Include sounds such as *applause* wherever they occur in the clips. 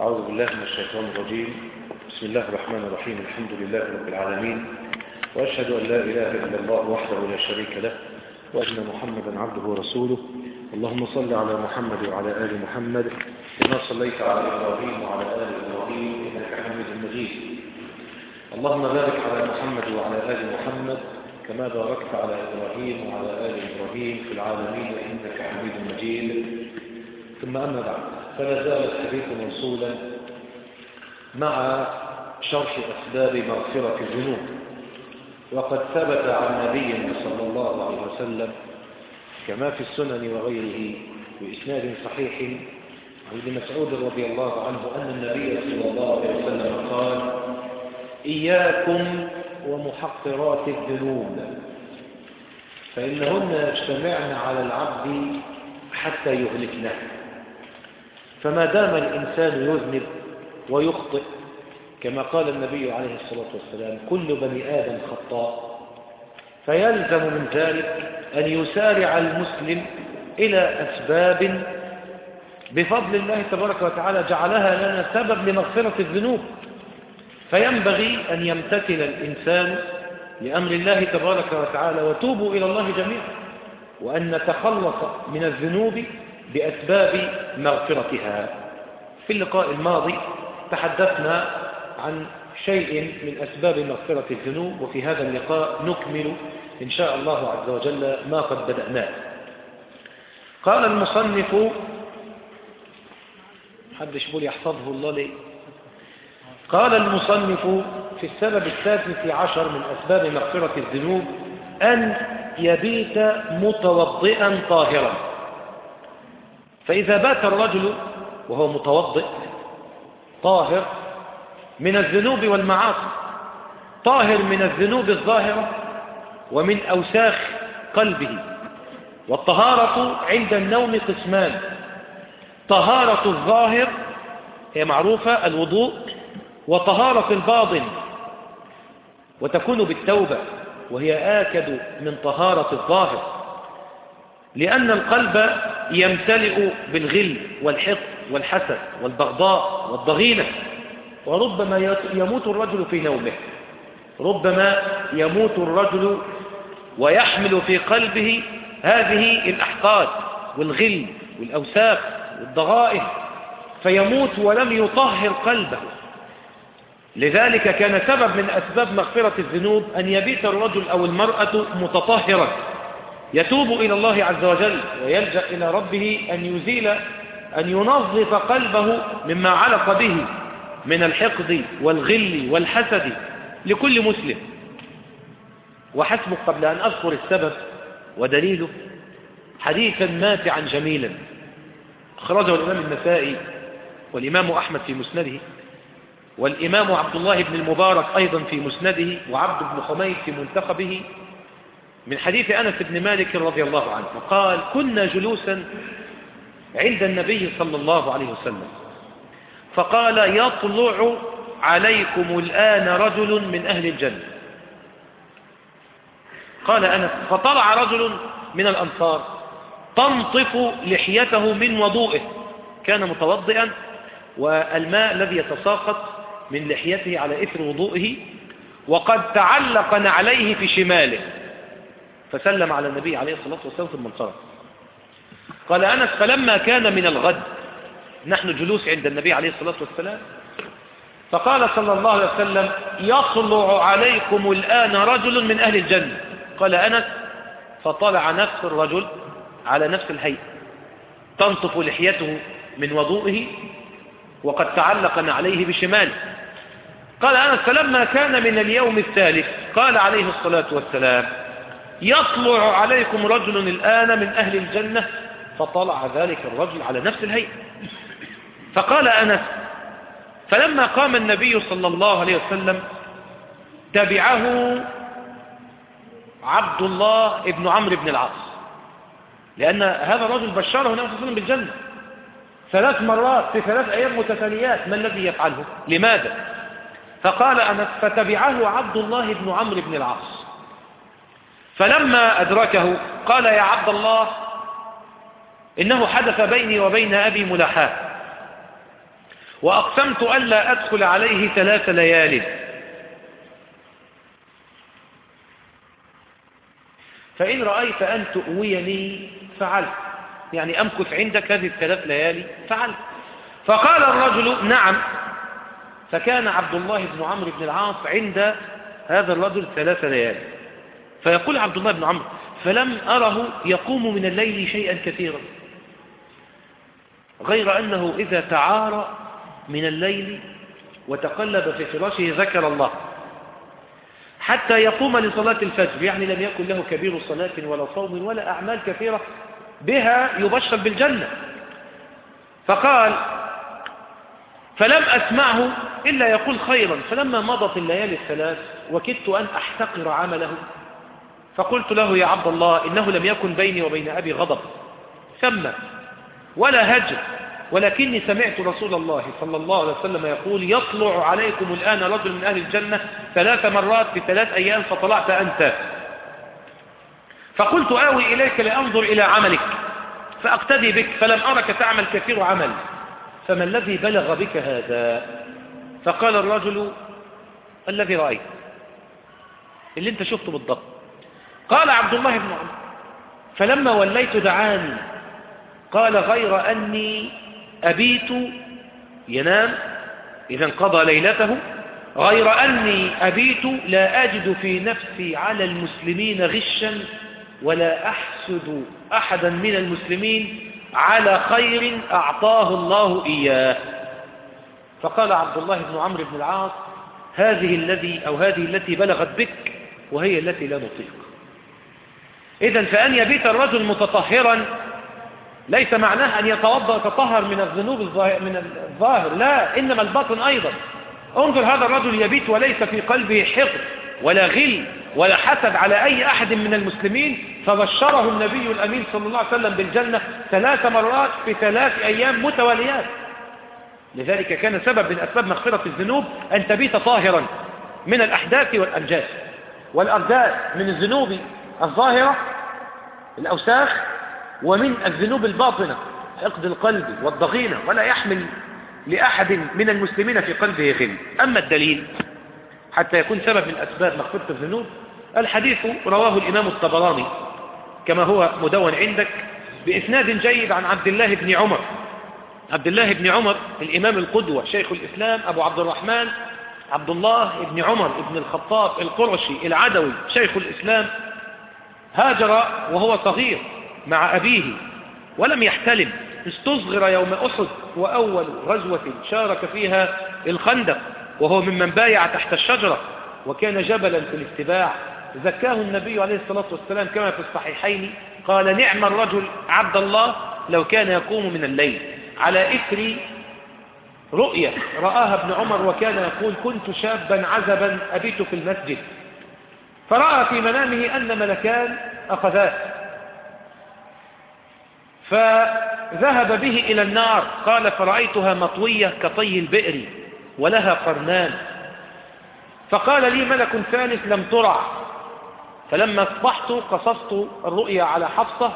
أعوذ بالله من الشيطان الرجيم. بسم الله الرحمن الرحيم. الحمد لله رب العالمين. وأشهد أن لا إله إلا الله وحده لا شريك له وأن محمدا عبده ورسوله. اللهم صل على محمد وعلى آل محمد كما صليت على إبراهيم وعلى آل إبراهيم إنك حميد مجيد. اللهم بارك على محمد وعلى آل محمد كما باركت على إبراهيم وعلى آل إبراهيم في العالمين إنك حميد مجيد. ثم أما بعد. فلا زال الحديث موصولا مع شرح أسباب مغفرة الذنوب. وقد ثبت عن نبي صلى الله عليه وسلم كما في السنن وغيره بإسناد صحيح عن ابن مسعود رضي الله عنه أن النبي صلى الله عليه وسلم قال إياكم ومحقرات الذنوب. فإنهن يجتمعن على العبد حتى يهلكنه. فما دام الإنسان يذنب ويخطئ كما قال النبي عليه الصلاة والسلام كل بني آدم خطاء. فيلزم من ذلك أن يسارع المسلم إلى أسباب بفضل الله تبارك وتعالى جعلها لنا سبب لمغفرة الذنوب. فينبغي أن يمتثل الإنسان لأمر الله تبارك وتعالى وتوبوا إلى الله جميعا وأن نتخلص من الذنوب بأسباب مغفرتها. في اللقاء الماضي تحدثنا عن شيء من أسباب مغفرة الذنوب وفي هذا اللقاء نكمل إن شاء الله عز وجل ما قد بدأناه. قال المصنف حدش بول يحفظه الله ليه قال المصنف في السبب السادس عشر من أسباب مغفرة الذنوب أن يبيت متوضئا طاهرا. فإذا بات الرجل وهو متوضئ طاهر من الذنوب والمعاصي طاهر من الذنوب الظاهرة ومن أوساخ قلبه. والطهارة عند النوم قسمان. طهارة الظاهر هي معروفة الوضوء وطهارة الباطن وتكون بالتوبة وهي آكد من طهارة الظاهر. لأن القلب يمتلئ بالغل والحقد والحسد والبغضاء والضغينة. وربما يموت الرجل في نومه. ربما يموت الرجل ويحمل في قلبه هذه الأحقاد والغل والأوساخ والضغائن. فيموت ولم يطهر قلبه. لذلك كان سبب من أسباب مغفرة الذنوب أن يبيت الرجل أو المرأة متطهرا يتوب إلى الله عز وجل ويلجأ إلى ربه أن يزيل أن ينظف قلبه مما علق به من الحقد والغل والحسد لكل مسلم. وحسبك قبل أن أذكر السبب ودليله حديثا ماتعا جميلا. أخرجه الإمام النسائي والإمام أحمد في مسنده والإمام عبد الله بن المبارك أيضا في مسنده وعبد بن حميد في منتخبه من حديث أنس بن مالك رضي الله عنه قال كنا جلوسا عند النبي صلى الله عليه وسلم فقال يطلع عليكم الآن رجل من أهل الجنة. قال أنس فطلع رجل من الأنصار تنطف لحيته من وضوئه كان متوضئا والماء الذي يتساقط من لحيته على إثر وضوئه وقد تعلق نعليه في شماله. فسلم على النبي عليه الصلاة والسلام ثم انصرف قال أنس فلما كان من الغد نحن جلوس عند النبي عليه الصلاة والسلام. فقال صلى الله عليه وسلم يطلع عليكم الآن رجل من أهل الجنة. قال أنس فطلع نفس الرجل على نفس الهيئة تنطف لحيته من وضوئه وقد تعلق عليه بشماله. قال أنس فلما كان من اليوم الثالث قال عليه الصلاة والسلام يطلع عليكم رجل الآن من أهل الجنة فطلع ذلك الرجل على نفس الهيئة. فقال أنس فلما قام النبي صلى الله عليه وسلم تبعه عبد الله ابن عمرو بن العاص. لأن هذا الرجل بشره النبي صلى الله عليه وسلم بالجنة. ثلاث مرات في ثلاث أيام متتاليات ما الذي يفعله؟ لماذا؟ فقال أنس فتبعه عبد الله بن عمرو بن العاص. فلما أدركه قال يا عبد الله إنه حدث بيني وبين أبي ملاحاة وأقسمت ألا أدخل عليه ثلاث ليال. فإن رأيت أن تؤويني فعلت يعني أمكث عندك هذه الثلاث ليالي فعلت. فقال الرجل نعم. فكان عبد الله بن عمرو بن العاص عند هذا الرجل ثلاث ليالي فيقول عبد الله بن عمرو فلم أره يقوم من الليل شيئا كثيرا غير أنه إذا تعارى من الليل وتقلب في فراشه ذكر الله حتى يقوم لصلاة الفجر يعني لم يكن له كبير صلاة ولا صوم ولا أعمال كثيرة بها يبشر بالجنة. فقال فلم أسمعه إلا يقول خيرا فلما مضت الليالي الثلاث وكدت أن أحتقر عمله. فقلت له يا عبد الله إنه لم يكن بيني وبين أبي غضب. ثم ولا هجر ولكني سمعت رسول الله صلى الله عليه وسلم يقول يطلع عليكم الآن رجل من أهل الجنة ثلاث مرات في ثلاث أيام فطلعت أنت. فقلت آوي إليك لأنظر إلى عملك فأقتدي بك فلم أرك تعمل كثير عمل. فما الذي بلغ بك هذا؟ فقال الرجل الذي رأيت اللي انت شفته بالضبط. قال عبد الله بن عمر فلما وليت دعاني قال غير أني أبيت ينام إذا انقضى ليلته غير أني أبيت لا أجد في نفسي على المسلمين غشا ولا أحسد أحدا من المسلمين على خير أعطاه الله إياه. فقال عبد الله بن عمرو بن العاص هذه الذي أو هذه التي بلغت بك وهي التي لا نطيق. إذا فأن يبيت الرجل متطهرا ليس معناه أن يتوضأ يتطهر من الذنوب من الظاهر لا إنما الباطن أيضا. انظر هذا الرجل يبيت وليس في قلبه حقد ولا غل ولا حسد على أي أحد من المسلمين فبشره النبي الأمين صلى الله عليه وسلم بالجنة ثلاث مرات في ثلاث أيام متواليات. لذلك كان سبب من أسباب مغفرة الذنوب أن تبيت طاهرا من الأحداث والأنجاس. والأرداء من الذنوب الظاهرة الأوساخ ومن الذنوب الباطنة حقد القلب والضغينة ولا يحمل لأحد من المسلمين في قلبه غل. أما الدليل حتى يكون سبب من أسباب مغفرة الذنوب الحديث رواه الإمام الطبراني كما هو مدون عندك بإسناد جيد عن عبد الله بن عمر. عبد الله بن عمر الإمام القدوة شيخ الإسلام أبو عبد الرحمن عبد الله بن عمر بن الخطاب القرشي العدوي شيخ الإسلام هاجر وهو صغير مع أبيه ولم يحتلم استصغر يوم أحد وأول غزوة شارك فيها الخندق وهو ممن بايع تحت الشجرة وكان جبلا في الاتباع زكاه النبي عليه الصلاة والسلام كما في الصحيحين قال نعم الرجل عبد الله لو كان يقوم من الليل. على إثر رؤية رآها ابن عمر وكان يقول كنت شابا عزبا أبيت في المسجد. فرأى في منامه أن ملكان أخذاه. فذهب به إلى النار قال فرأيتها مطوية كطي البئر ولها قرنان. فقال لي ملك ثالث لم ترع. فلما اصبحت قصصت الرؤيا على حفصة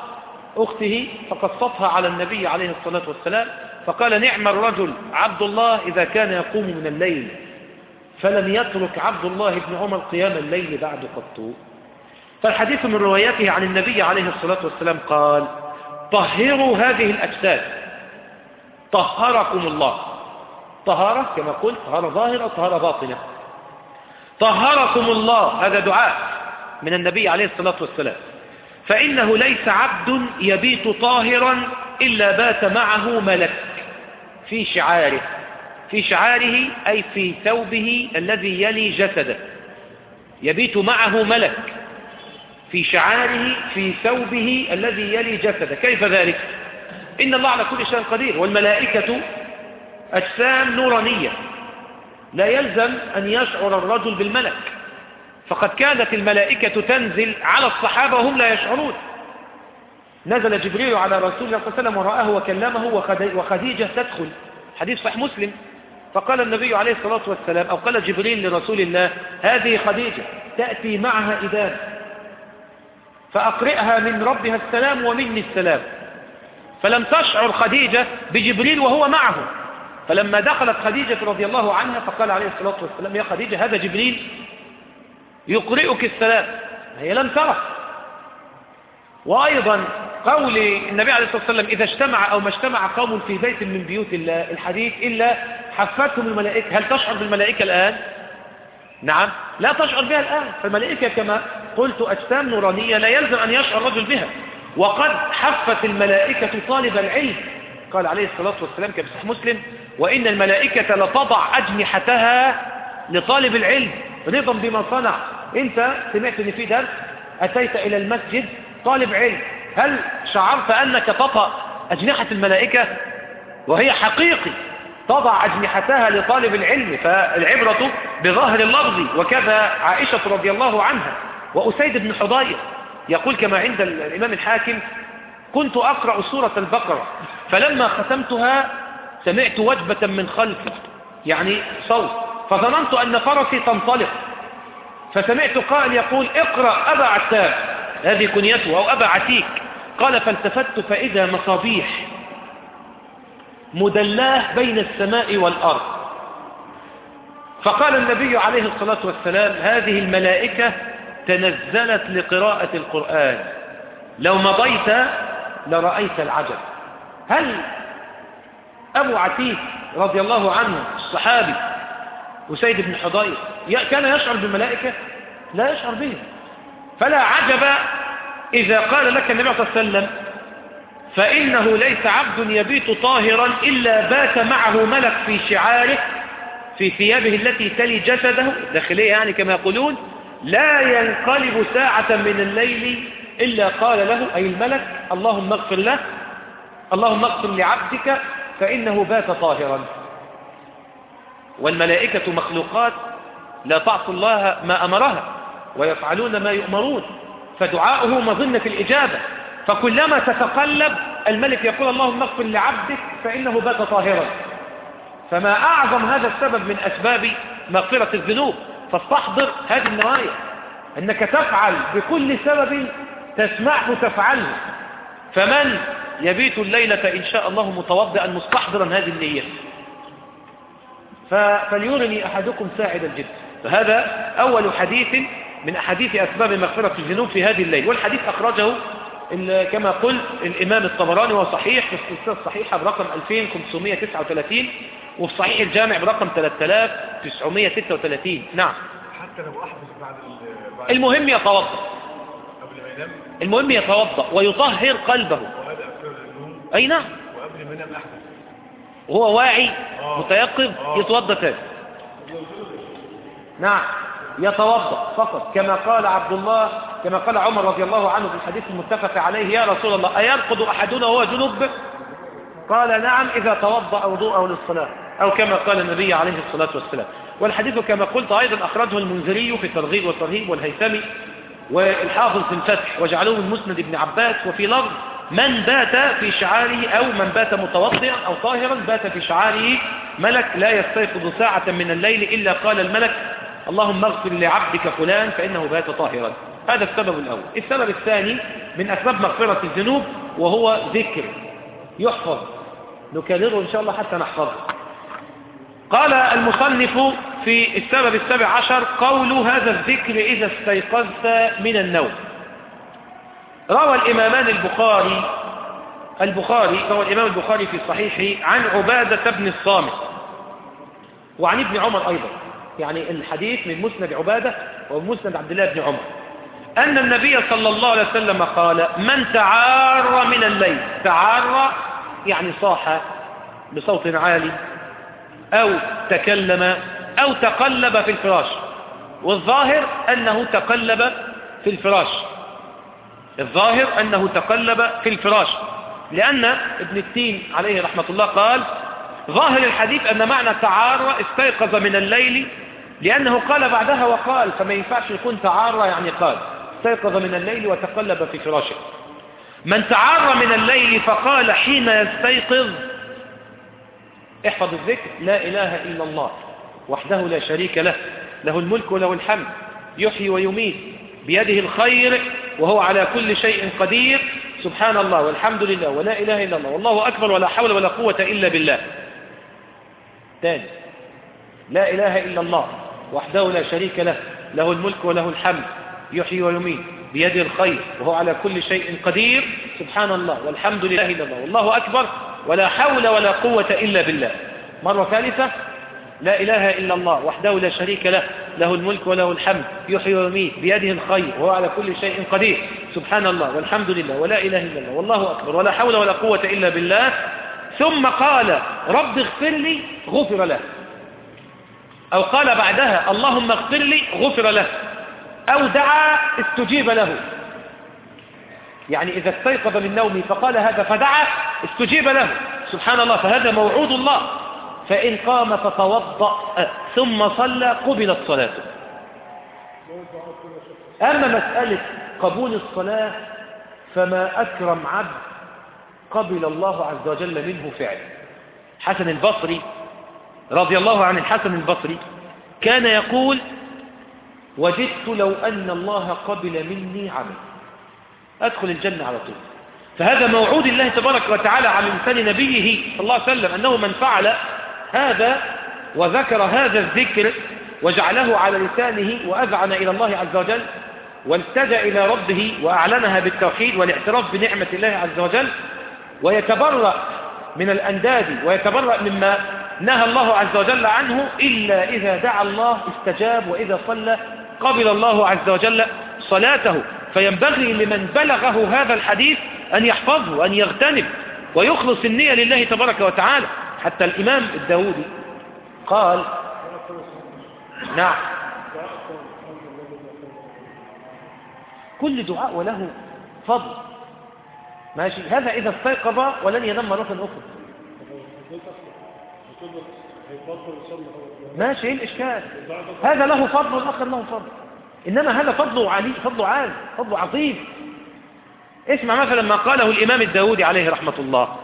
أخته فقصتها على النبي عليه الصلاة والسلام فقال نعم الرجل عبد الله إذا كان يقوم من الليل. فلم يترك عبد الله بن عمر قيام الليل بعد قط. فالحديث من رواياته عن النبي عليه الصلاة والسلام قال طهروا هذه الأجساد. طهركم الله. طهارة كما قلت طهارة ظاهرة طهارة باطنة. طهركم الله. هذا دعاء من النبي عليه الصلاة والسلام. فإنه ليس عبد يبيت طاهرا إلا بات معه ملك. في شعاره. في شعاره أي في ثوبه الذي يلي جسده. يبيت معه ملك. في شعاره في ثوبه الذي يلي جسده. كيف ذلك؟ إن الله على كل شيء قدير. والملائكة أجسام نورانية. لا يلزم أن يشعر الرجل بالملك. فقد كانت الملائكة تنزل على الصحابة وهم لا يشعرون. نزل جبريل على رسول الله صلى الله عليه وسلم ورآه وكلمه وخديجة تدخل. حديث صحيح مسلم. فقال النبي عليه الصلاة والسلام أو قال جبريل لرسول الله هذه خديجة تأتي معها إذان فأقرئها من ربها السلام ومني السلام. فلم تشعر خديجة بجبريل وهو معه. فلما دخلت خديجة رضي الله عنها فقال عليه الصلاة والسلام يا خديجة هذا جبريل يقرئك السلام. هي لم ترى. وأيضا قول النبي عليه الصلاة والسلام إذا اجتمع أو ما اجتمع قوم في بيت من بيوت الله الحديث إلا حفتهم الملائكة. هل تشعر بالملائكة الآن؟ نعم. لا تشعر بها الآن. فالملائكة كما قلت أجسام نورانية لا يلزم أن يشعر الرجل بها. وقد حفت الملائكة طالب العلم. قال عليه الصلاة والسلام كبسح مسلم وإن الملائكة لتضع أجنحتها لطالب العلم. رضا بما صنع. أنت سمعت إن في درس أتيت إلى المسجد طالب علم. هل شعرت أنك تطأ أجنحة الملائكة؟ وهي حقيقي. تضع أجنحتها لطالب العلم فالعبرة بظاهر اللفظ وكذا عائشة رضي الله عنها. وأسيد بن حضير يقول كما عند الإمام الحاكم كنت أقرأ سورة البقرة فلما ختمتها سمعت وجبة من خلفي يعني صوت فظننت أن فرسي تنطلق فسمعت قائل يقول اقرأ أبا عتاب هذه كنيته أو أبا عتيك. قال فالتفت فإذا مصابيح مدلاه بين السماء والأرض. فقال النبي عليه الصلاة والسلام هذه الملائكة تنزلت لقراءة القرآن. لو مضيت لرأيت العجب. هل أبو عتيك رضي الله عنه الصحابي وسيد بن حضير كان يشعر بالملائكة؟ لا يشعر بهم. فلا عجب إذا قال لك النبي صلى الله عليه وسلم فإنه ليس عبد يبيت طاهرا إلا بات معه ملك في شعاره في ثيابه التي تلي جسده داخلية يعني كما يقولون لا ينقلب ساعة من الليل إلا قال له أي الملك اللهم اغفر له اللهم اغفر لعبدك فإنه بات طاهرا. والملائكة مخلوقات لا تعصي الله ما أمرها ويفعلون ما يؤمرون. فدعاؤه مظنة الإجابة. فكلما تتقلب الملك يقول اللهم اغفر لعبدك فإنه بات طاهرا. فما أعظم هذا السبب من أسباب مغفرة الذنوب. فاستحضر هذه النوايا. أنك تفعل بكل سبب تسمعه تفعله فمن يبيت الليلة إن شاء الله متوضئا مستحضرا هذه النية. فليرني أحدكم ساعد الجد. فهذا أول حديث من أحاديث أسباب مغفرة الذنوب في هذه الليل. والحديث أخرجه كما قلت الإمام الطبراني وهو صحيح في السلسلة الصحيحة برقم 2539 وفي صحيح الجامع برقم 3936 نعم. حتى لو أحدث بعد المهم يتوضأ. قبل ما ينام المهم يتوضأ ويطهر قلبه. أي نعم. وقبل ما ينام أحدث. وهو واعي آه. متيقظ آه. يتوضأ تاني. نعم. يتوضأ فقط. كما قال عبد الله كما قال عمر رضي الله عنه في الحديث المتفق عليه يا رسول الله أيرقد أحدنا وهو جنوب قال نعم إذا توضأ وضوءه للصلاة. أو كما قال النبي عليه الصلاة والسلام. والحديث كما قلت أيضا أخرجه المنذري في الترغيب والترهيب والهيثمي والحافظ في الفتح وجعلوه من مسند ابن عباس وفي لفظ من بات في شعاره أو من بات متوضئا أو طاهرا بات في شعاره ملك لا يستيقظ ساعة من الليل إلا قال الملك اللهم اغفر لعبدك فلان فإنه بات طاهرا. هذا السبب الأول. السبب الثاني من أسباب مغفرة الذنوب وهو ذكر. يحفظ. نكرره إن شاء الله حتى نحفظه. قال المصنف في السبب السابع عشر قول هذا الذكر إذا استيقظت من النوم. روى الإمامان البخاري البخاري روى الإمام البخاري في صحيحه عن عبادة بن الصامت وعن ابن عمر أيضا. يعني الحديث من مسند عبادة ومسند عبد الله بن عمر. أن النبي صلى الله عليه وسلم قال من تعار من الليل تعار يعني صاح بصوت عالي أو تكلم أو تقلب في الفراش. والظاهر أنه تقلب في الفراش. الظاهر أنه تقلب في الفراش. لأن ابن التين عليه رحمة الله قال ظاهر الحديث أن معنى تعار استيقظ من الليل لأنه قال بعدها وقال فما ينفعش يكون تعار يعني قال استيقظ من الليل وتقلب في فراشه. من تعار من الليل فقال حين يستيقظ احفظ الذكر لا إله إلا الله وحده لا شريك له له الملك وله الحمد يحيي ويميت بيده الخير وهو على كل شيء قدير سبحان الله والحمد لله ولا إله إلا الله والله أكبر ولا حول ولا قوة إلا بالله. تاني لا إله إلا الله وحده لا شريك له له الملك وله الحمد يحيي ويميت بيده الخير وهو على كل شيء قدير. سبحان الله والحمد لله إلا الله. والله أكبر ولا حول ولا قوة إلا بالله. مرة ثالثة لا إله إلا الله وحده لا شريك له له الملك وله الحمد يحيي ويميت بيده الخير وهو على كل شيء قدير. سبحان الله والحمد لله ولا إله إلا الله. والله أكبر ولا حول ولا قوة إلا بالله. ثم قال رب اغفر لي غفر له. أو قال بعدها اللهم اغفر لي غفر له. أو دعا استجيب له. يعني إذا استيقظ من نومه فقال هذا فدعا استجيب له. سبحان الله فهذا موعود الله. فإن قام فتوضأ ثم صلى قبلت صلاته. أما مسألة قبول الصلاة فما أكرم عبد قبل الله عز وجل منه فعل. حسن البصري رضي الله عن الحسن البصري كان يقول وجدت لو أن الله قبل مني عمل. أدخل الجنة على طول. فهذا موعود الله تبارك وتعالى على لسان نبيه صلى الله عليه وسلم أنه من فعل هذا وذكر هذا الذكر وجعله على لسانه وأذعن إلى الله عز وجل والتجأ إلى ربه وأعلنها بالتوحيد والاعتراف بنعمة الله عز وجل ويتبرأ من الأنداد ويتبرأ مما نهى الله عز وجل عنه إلا إذا دعا الله استجاب وإذا صلى قبل الله عز وجل صلاته. فينبغي لمن بلغه هذا الحديث أن يحفظه وأن يغتنم ويخلص النية لله تبارك وتعالى. حتى الإمام الداودي قال نعم. كل دعاء وله فضل. ماشي. هذا إذا استيقظ ولن ينام مرة أخرى. ماشي إيه الإشكال؟ هذا له فضل والآخر له فضل. إنما هذا فضله علي فضله عال فضله عظيم. اسمع مثلا ما قاله الإمام الداودي عليه رحمة الله.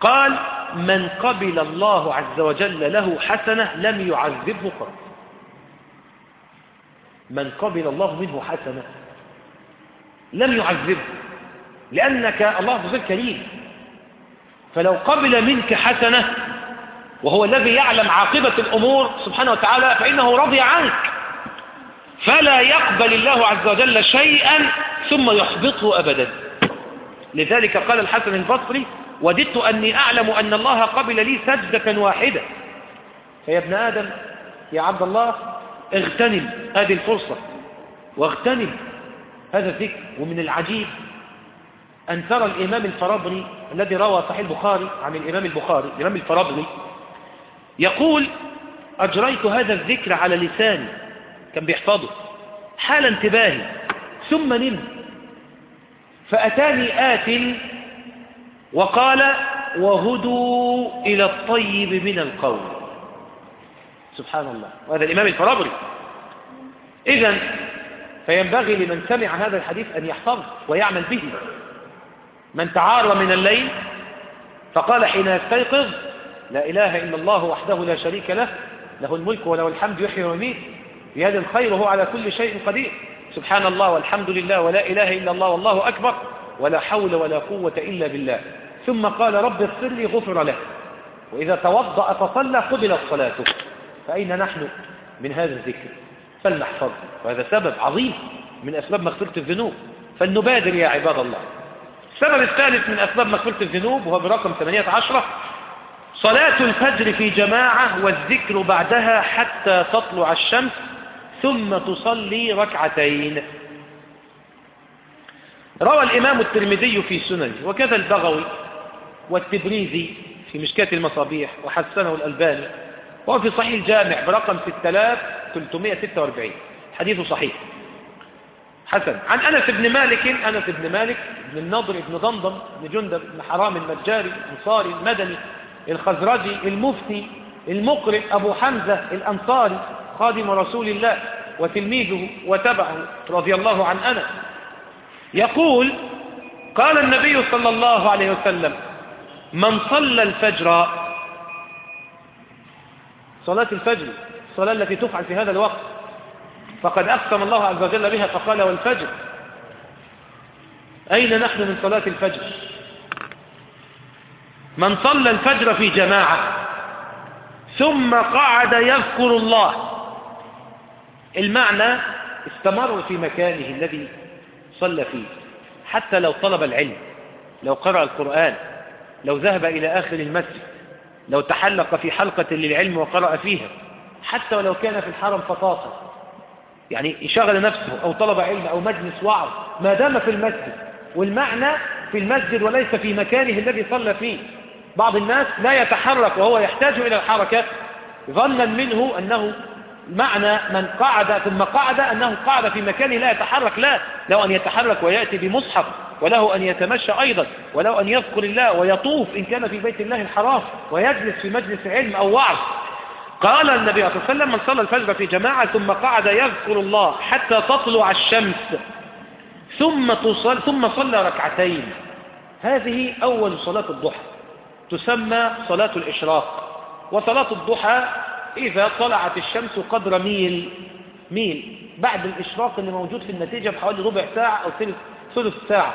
قال من قبل الله عز وجل له حسنة لم يعذبه قط من قبل الله منه حسنة لم يعذبه. لأنك الله عز وجل كريم. فلو قبل منك حسنة وهو الذي يعلم عاقبة الأمور سبحانه وتعالى فإنه رضي عنك. فلا يقبل الله عز وجل شيئا ثم يحبطه أبدا. لذلك قال الحسن البصري وددت أني أعلم أن الله قبل لي سجدة واحدة. فيا ابن آدم يا عبد الله اغتنم هذه الفرصة واغتنم هذا الذكر ومن العجيب أن ترى الإمام الفرابري الذي روى صحيح البخاري عن الإمام البخاري الإمام الفرابري يقول أجريت هذا الذكر على لساني. كان بيحفظه. حال انتباهي. ثم نمت. فأتاني آت وقال وهدوا إلى الطيب من القول. سبحان الله. وهذا الإمام الفرابري إذا فينبغي لمن سمع هذا الحديث أن يحفظه ويعمل به. من تعار من الليل فقال حين يستيقظ لا إله إلا الله وحده لا شريك له له الملك وله الحمد يحيي ويميت بيد الخير وهو على كل شيء قدير. سبحان الله والحمد لله ولا إله إلا الله والله أكبر ولا حول ولا قوة إلا بالله. ثم قال رب اغفر لي غفر له وإذا توضأ فصلى قبلت صلاته. فأين نحن من هذا الذكر؟ فلنحفظ. وهذا سبب عظيم من أسباب مغفرة الذنوب. فلنبادر يا عباد الله. السبب الثالث من أسباب مغفرة الذنوب وهو برقم 18 صلاة الفجر في جماعة والذكر بعدها حتى تطلع الشمس ثم تصلي ركعتين. روى الإمام الترمذي في سننه وكذا البغوي والتبريزي في مشكاة المصابيح وحسنه الألباني وهو في صحيح الجامع برقم 6346 حديث صحيح. حسن. عن أنس بن مالك أنس بن مالك بن النضر بن ضمضم بن جندب بن حرام المجاري الأنصاري المدني الخزرجي المفتي المقرئ أبو حمزة الأنصاري خادم رسول الله وتلميذه وتبعه رضي الله عن أنس. يقول قال النبي صلى الله عليه وسلم من صلى الفجر صلاة الفجر الصلاة التي تفعل في هذا الوقت. فقد أقسم الله عز وجل بها فقال والفجر. أين نحن من صلاة من صلى الفجر في جماعة ثم قعد يذكر الله. المعنى استمر في مكانه الذي صلى فيه حتى لو طلب العلم لو قرأ القرآن لو ذهب إلى آخر المسجد لو تحلق في حلقة للعلم وقرأ فيها حتى ولو كان في الحرم فطاطا يعني يشغل نفسه أو طلب علم أو مجلس وعظ ما دام في المسجد والمعنى في المسجد وليس في مكانه الذي صلى فيه. بعض الناس لا يتحرك وهو يحتاج إلى الحركة ظنا منه أنه معنى من قعد ثم قعد أنه قعد في مكانه لا يتحرك لا. له أن يتحرك ويأتي بمصحف وله أن يتمشى أيضا وله أن يذكر الله ويطوف إن كان في بيت الله الحرام ويجلس في مجلس علم أو وعظ. قال النبي صلى الله عليه وسلم من صلى الفجر في جماعة ثم قعد يذكر الله حتى تطلع الشمس ثم, تصل ثم صلى ركعتين. هذه أول صلاة الضحى تسمى صلاة الإشراق. وصلاة الضحى إذا طلعت الشمس قدر ميل ميل. بعد الإشراق اللي موجود في النتيجة بحوالي ربع ساعة أو ثلث ساعة.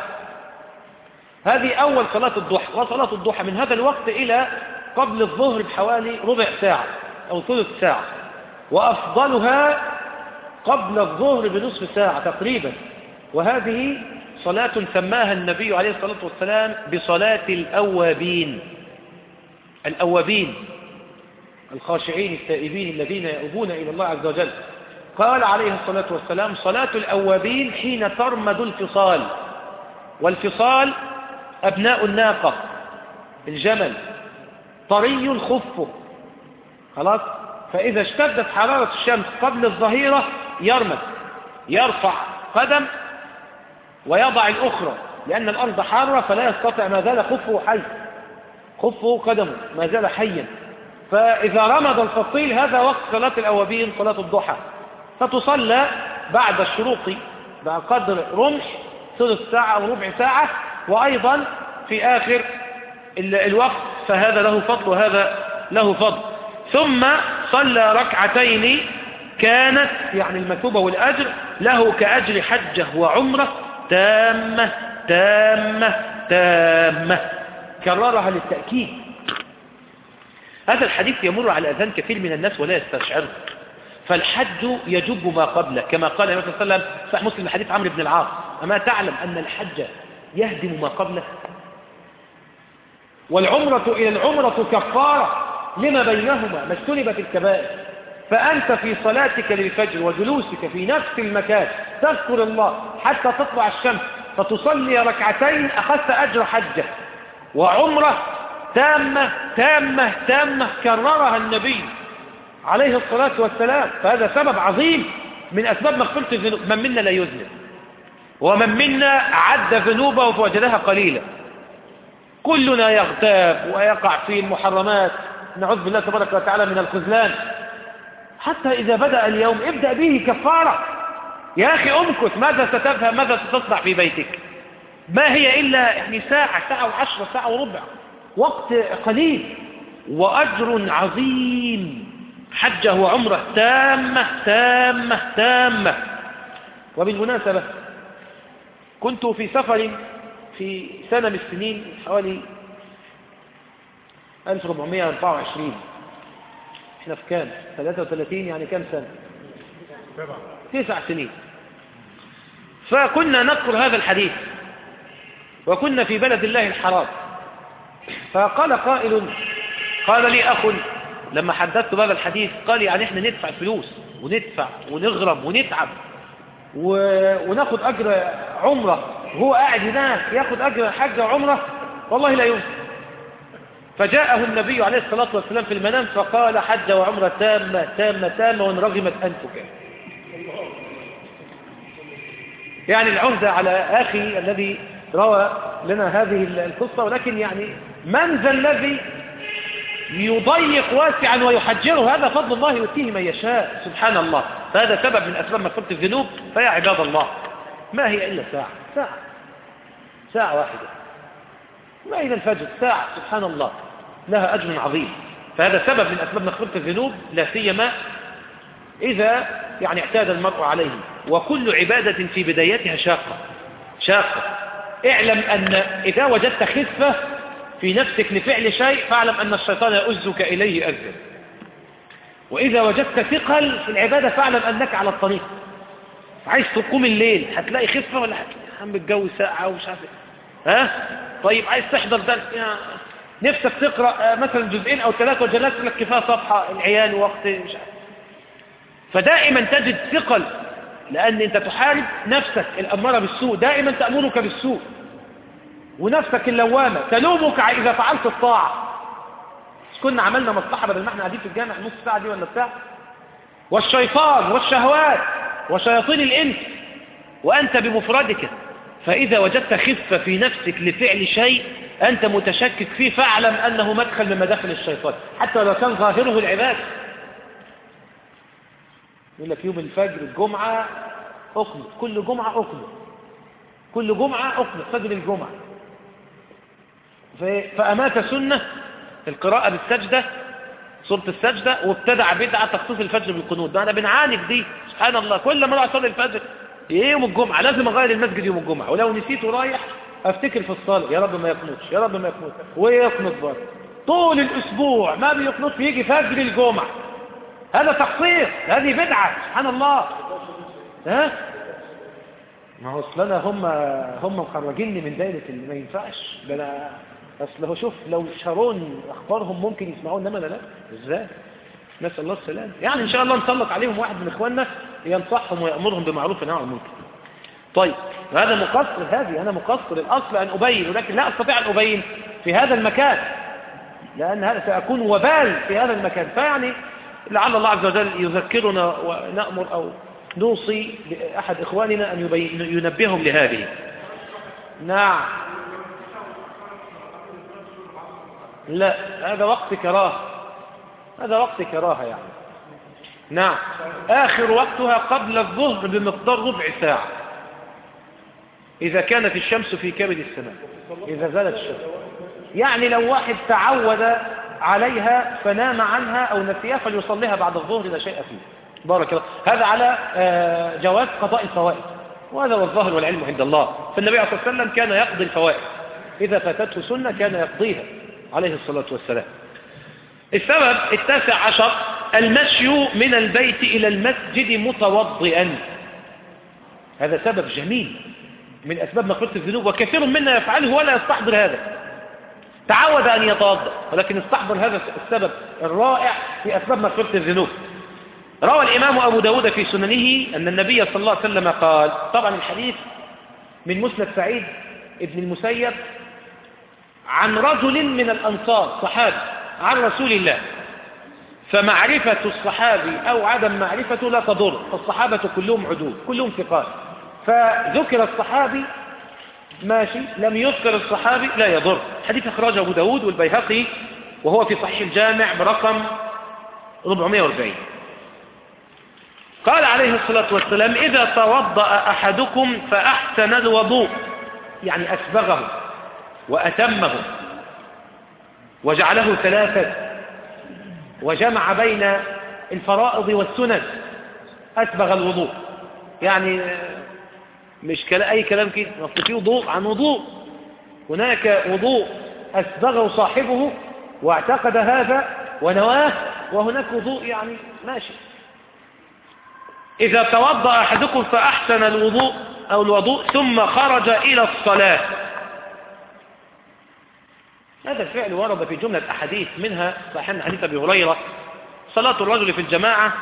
هذه أول صلاة الضحى وصلاة الضحى من هذا الوقت إلى قبل الظهر بحوالي ربع ساعة. أو ثلث ساعة وأفضلها قبل الظهر بنصف ساعة تقريبا. وهذه صلاة سماها النبي عليه الصلاة والسلام بصلاة الأوابين. الأوابين الخاشعين التائبين الذين يؤبون إلى الله عز وجل. قال عليه الصلاة والسلام صلاة الأوابين حين ترمد الفصال. والفصال أبناء الناقة الجمل طري خفه خلاص؟ فإذا اشتدت حرارة الشمس قبل الظهيرة يرمد يرفع قدم ويضع الأخرى لأن الأرض حارة فلا يستطيع ما زال خفه حي خفه قدمه ما زال حيا. فإذا رمض الفصيل هذا وقت صلاة الأوابين صلاة الضحى. فتصلى بعد الشروق بقدر رمح ثلث ساعة أو ربع ساعة وأيضا في آخر الوقت فهذا له فضل وهذا له فضل. ثم صلى ركعتين كانت يعني المثوبة والأجر له كأجر حجة وعمرة تامة تامة تامة. كررها للتأكيد. هذا الحديث يمر على أذان كثير من الناس ولا يستشعره فالحج يجب ما قبله كما قال النبي صلى الله عليه وسلم صح مسلم حديث عمرو بن العاص أما تعلم أن الحج يهدم ما قبله؟ والعمرة إلى العمرة كفارة. لما بينهما ما اجتنبت الكبائر. فأنت في صلاتك للفجر وجلوسك في نفس المكان تذكر الله حتى تطلع الشمس فتصلي ركعتين أخذت أجر حجة وعمرة تامة تامة تامة كررها النبي عليه الصلاة والسلام. فهذا سبب عظيم من أسباب مغفرة الذنوب. من منا لا يذنب؟ ومن منا عد ذنوبه فوجدها قليلة. كلنا يغتاب ويقع في المحرمات. نعوذ بالله تبارك وتعالى من الخذلان. حتى إذا بدأ اليوم ابدأ به كفارة. يا أخي أمكث ماذا ستفهم ماذا ستصنع في بيتك؟ ما هي إلا يعني ساعة ساعة وعشرة ساعة وربع وقت قليل. وأجر عظيم. حجة وعمرة تامة تامة تامة. وبالمناسبة كنت في سفر في سنة من السنين حوالي 1424 إحنا في كام؟ 33 يعني كام سنة؟ تسع سنين. فكنا نذكر هذا الحديث وكنا في بلد الله الحرام. فقال قائل قال لي أخ لما حدثت بهذا الحديث قال يعني إحنا ندفع فلوس وندفع ونغرم ونتعب. وناخد أجر عمرة. وهو قاعد هناك ياخد أجر حج عمرة؟ والله لا يمكن. فجاءه النبي عليه الصلاة والسلام في المنام فقال حج وعمرة تامة تامة تامة وان رغمت أنفك. يعني العهدة على أخي الذي روى لنا هذه القصة ولكن يعني من ذا الذي يضيق واسعا ويحجره هذا فضل الله يؤتيه من يشاء سبحان الله. فهذا سبب من أسباب مغفرة الذنوب. فيا عباد الله ما هي إلا ساعة؟ ساعة. ساعة واحدة. ما إلى الفجر؟ ساعة سبحان الله. لها أجر عظيم. فهذا سبب من أسباب مغفرة الذنوب لا سيما إذا يعني اعتاد المرء عليه وكل عبادة في بدايتها شاقة. شاقة. اعلم أن إذا وجدت خفة في نفسك لفعل شيء فاعلم أن الشيطان يؤزك إليه أزا. وإذا وجدت ثقل في العبادة فاعلم أنك على الطريق. عايز تقوم الليل هتلاقي خفة ولا هتلاقي عم الجو ساقعة ومش عارف إيه. ها؟ طيب عايز تحضر درس نفسك تقرأ آه، مثلا جزئين أو ثلاثة وجلست لك كفاية صفحة العيال وقت مش عارف. فدائما تجد ثقل لأن أنت تحارب نفسك الأمارة بالسوء. دائما تأمرك بالسوء. ونفسك اللوامة. تلومك إذا فعلت الطاعة. كنا عملنا مصلحة بدل ما إحنا قاعدين في الجامع نص ساعة دي ولا بتاع؟ والشيطان والشهوات وشياطين الإنس. وأنت بمفردك. فإذا وجدت خفة في نفسك لفعل شيء أنت متشكك فيه فاعلم أنه مدخل من مداخل الشيطان. حتى لو كان ظاهره العبادة يقول لك يوم الفجر الجمعة أقنط كل جمعة أقنط كل جمعة أقنط فجر الجمعة. فأمات سنة القراءة بالسجدة سورة السجدة وابتدع بدعة تخصيص الفجر بالقنوت. ده أنا بنعاني في دي. سبحان الله. كل ما أروح أصلي الفجر يوم الجمعة لازم أغير المسجد يوم الجمعة. ولو نسيت ورايح أفتكر في الصلاة يا رب ما يقنطش يا رب ما يقنطش ويقنط برضه. طول الأسبوع ما بيقنط يجي فجر الجمعة. هذا تخصيص هذه بدعة سبحان الله. ها؟ ما هو أصل أنا هم هم مخرجيني من دايرة اللي ما ينفعش. ده أنا أصل هو شوف لو شارون أخبارهم ممكن يسمعون إنما أنا لا. إزاي؟ نسأل الله السلامة. يعني إن شاء الله نسلط عليهم واحد من إخواننا ينصحهم ويأمرهم بمعروف ونهي عن المنكر. طيب. هذا مقصر هذه أنا مقصر الأصل أن أبين ولكن لا أستطيع أن أبين في هذا المكان لأن هذا ساكون وبال في هذا المكان. فيعني لعل الله عز وجل يذكرنا ونأمر أو نوصي لأحد إخواننا أن ينبههم لهذه. نعم. لا هذا وقت كراهة. هذا وقت كراهة يعني. نعم. آخر وقتها قبل الظهر بمقدار ربع ساعة. إذا كانت الشمس في كبد السماء إذا زالت الشمس. يعني لو واحد تعود عليها فنام عنها أو نسيها فليصليها بعد الظهر لا شيء فيه. بارك الله. هذا على آه، جواز قضاء الفوائد. وهذا هو الظاهر والعلم عند الله. فالنبي عليه الصلاة والسلام كان يقضي الفوائد. إذا فاتته سنة كان يقضيها. عليه الصلاة والسلام. السبب التاسع عشر المشي من البيت إلى المسجد متوضئا. هذا سبب جميل. من أسباب مغفرة الذنوب وكثير منا يفعله ولا يستحضر هذا. تعود أن يتوضأ ولكن استحضر هذا السبب الرائع في أسباب مغفرة الذنوب. روى الإمام أبو داود في سننه أن النبي صلى الله عليه وسلم قال طبعا الحديث من مسند سعيد ابن المسيب عن رجل من الأنصار صحابي عن رسول الله. فمعرفة الصحابي أو عدم معرفته لا تضر فالصحابة كلهم عدول كلهم ثقات. فذكر الصحابي ماشي لم يذكر الصحابي لا يضر. حديث أخرجه أبو داود والبيهقي وهو في صحيح الجامع برقم 440 قال عليه الصلاة والسلام إذا توضأ أحدكم فأحسن الوضوء. يعني أسبغه وأتمه وجعله ثلاثة وجمع بين الفرائض والسنن أسبغ الوضوء. يعني مش كلا أي كلام كده أصل في وضوء عن وضوء. هناك وضوء أسبغه صاحبه واعتقد هذا ونواه وهناك وضوء يعني ماشي. إذا توضأ أحدكم فأحسن الوضوء أو الوضوء ثم خرج إلى الصلاة. هذا الفعل ورد في جملة أحاديث منها صحيح حديث أبي هريرة صلاة الرجل في الجماعة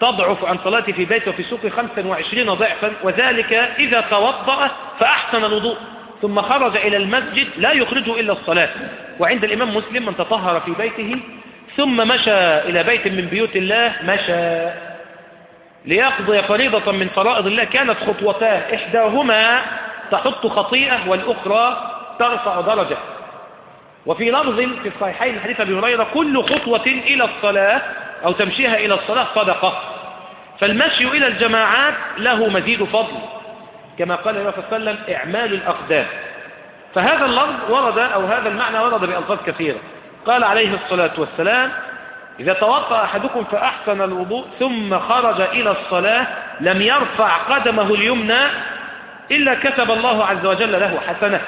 تضعف عن صلاته في بيته وفي سوقه 25 ضعفا وذلك إذا توضأ فأحسن الوضوء. ثم خرج إلى المسجد لا يخرجه إلا الصلاة. وعند الإمام مسلم من تطهر في بيته ثم مشى إلى بيت من بيوت الله مشى. ليقضي فريضة من فرائض الله كانت خطوتاه إحداهما تحط خطيئة والأخرى ترفع درجة. وفي لفظ في الصحيحين حديث أبي هريرة كل خطوة إلى الصلاة أو تمشيها إلى الصلاة صدقة. فالمشي إلى الجماعات له مزيد فضل. كما قال النبي صلى الله عليه وسلم إعمال الأقدام. فهذا اللفظ ورد أو هذا المعنى ورد بألفاظ كثيرة. قال عليه الصلاة والسلام إذا توضأ أحدكم فأحسن الوضوء ثم خرج إلى الصلاة لم يرفع قدمه اليمنى إلا كتب الله عز وجل له حسنة.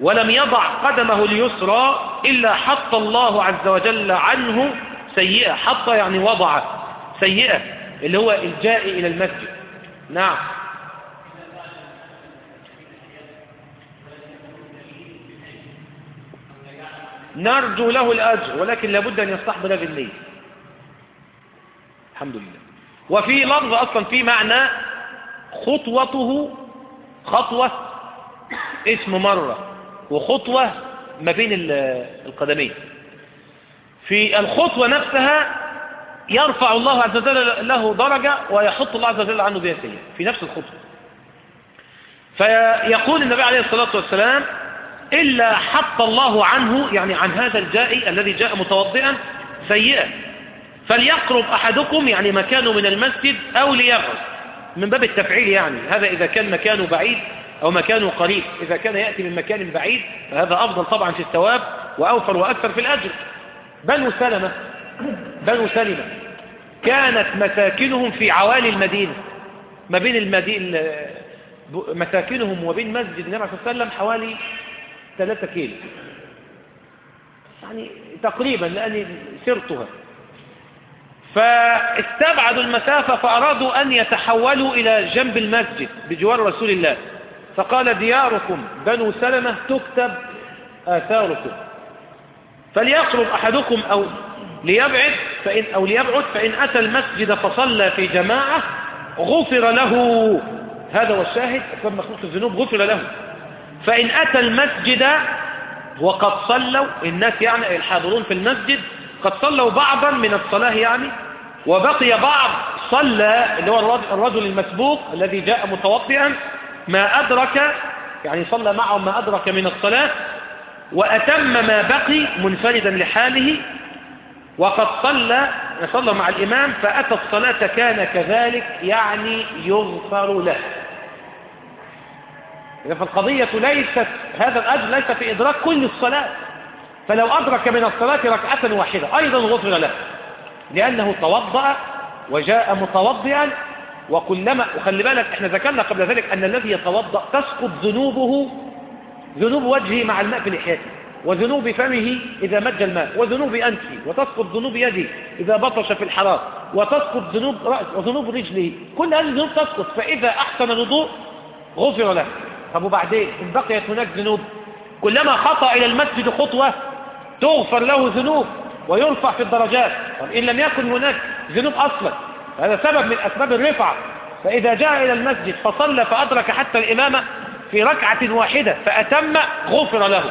ولم يضع قدمه اليسرى إلا حط الله عز وجل عنه سيئة حط يعني وضع سيئة اللي هو الجاء إلى المسجد. نعم. نرجو له الأجر ولكن لابد أن يستحضر بالنية الحمد لله. وفي لفظ أصلا في معنى خطوته خطوة اسم مرة وخطوة ما بين القدمين. في الخطوة نفسها يرفع الله عز وجل له درجة ويحط الله عز وجل عنه بها سيئة في نفس الخطوة. فيقول النبي عليه الصلاة والسلام إلا حط الله عنه يعني عن هذا الجائي الذي جاء متوضئا سيئا فليقرب أحدكم يعني مكانه من المسجد أو ليغرب من باب التفعيل يعني. هذا إذا كان مكانه بعيد أو مكانه قريب. إذا كان يأتي من مكان بعيد فهذا أفضل طبعا في الثواب وأوفر وأكثر في الأجر. بنو سلمة بنو سلمة كانت مساكنهم في عوالي المدينة ما بين المدينة مساكنهم وبين مسجد النبي صلى الله عليه وسلم حوالي 3 كيلو. يعني تقريبا لأني سرتها. فاستبعدوا المسافة فأرادوا أن يتحولوا إلى جنب المسجد بجوار رسول الله. فقال دياركم بنو سلمة تكتب آثاركم. فليقرب أحدكم أو ليبعد فإن أو ليبعد فإن أتى المسجد فصلى في جماعة غفر له. هذا هو الشاهد أسباب مخلوق الذنوب غفر له. فإن أتى المسجد وقد صلوا الناس يعني الحاضرون في المسجد قد صلوا بعضا من الصلاة يعني وبقي بعض صلى اللي هو الرجل المسبوق الذي جاء متوضئا ما أدرك يعني صلى معهم ما أدرك من الصلاة وأتم ما بقي منفردا لحاله وقد صلى صلى مع الإمام فأتى الصلاة كان كذلك يعني يغفر له. فالقضية ليست هذا الأجر ليس في إدراك كل الصلاة. فلو أدرك من الصلاة ركعة واحدة أيضا غفر له لأنه توضأ وجاء متوضئا وكلما وخلي بالك إحنا ذكرنا قبل ذلك أن الذي يتوضأ تسقط ذنوبه ذنوب وجهه مع الماء في لحيته وذنوب فمه إذا مج الماء وذنوب أنفه وتسقط ذنوب يده إذا بطش في الحرام وتسقط ذنوب رأس وذنوب رجله كل هذه الذنوب تسقط فإذا أحسن الوضوء غفر له. طب وبعدين؟ إن بقيت هناك ذنوب كلما خطأ إلى المسجد خطوة تغفر له ذنوب ويرفع في الدرجات. طب إن لم يكن هناك ذنوب أصلا هذا سبب من أسباب الرفعة. فإذا جاء إلى المسجد فصلى فأدرك حتى الإمامة في ركعة واحدة فأتم غفر له.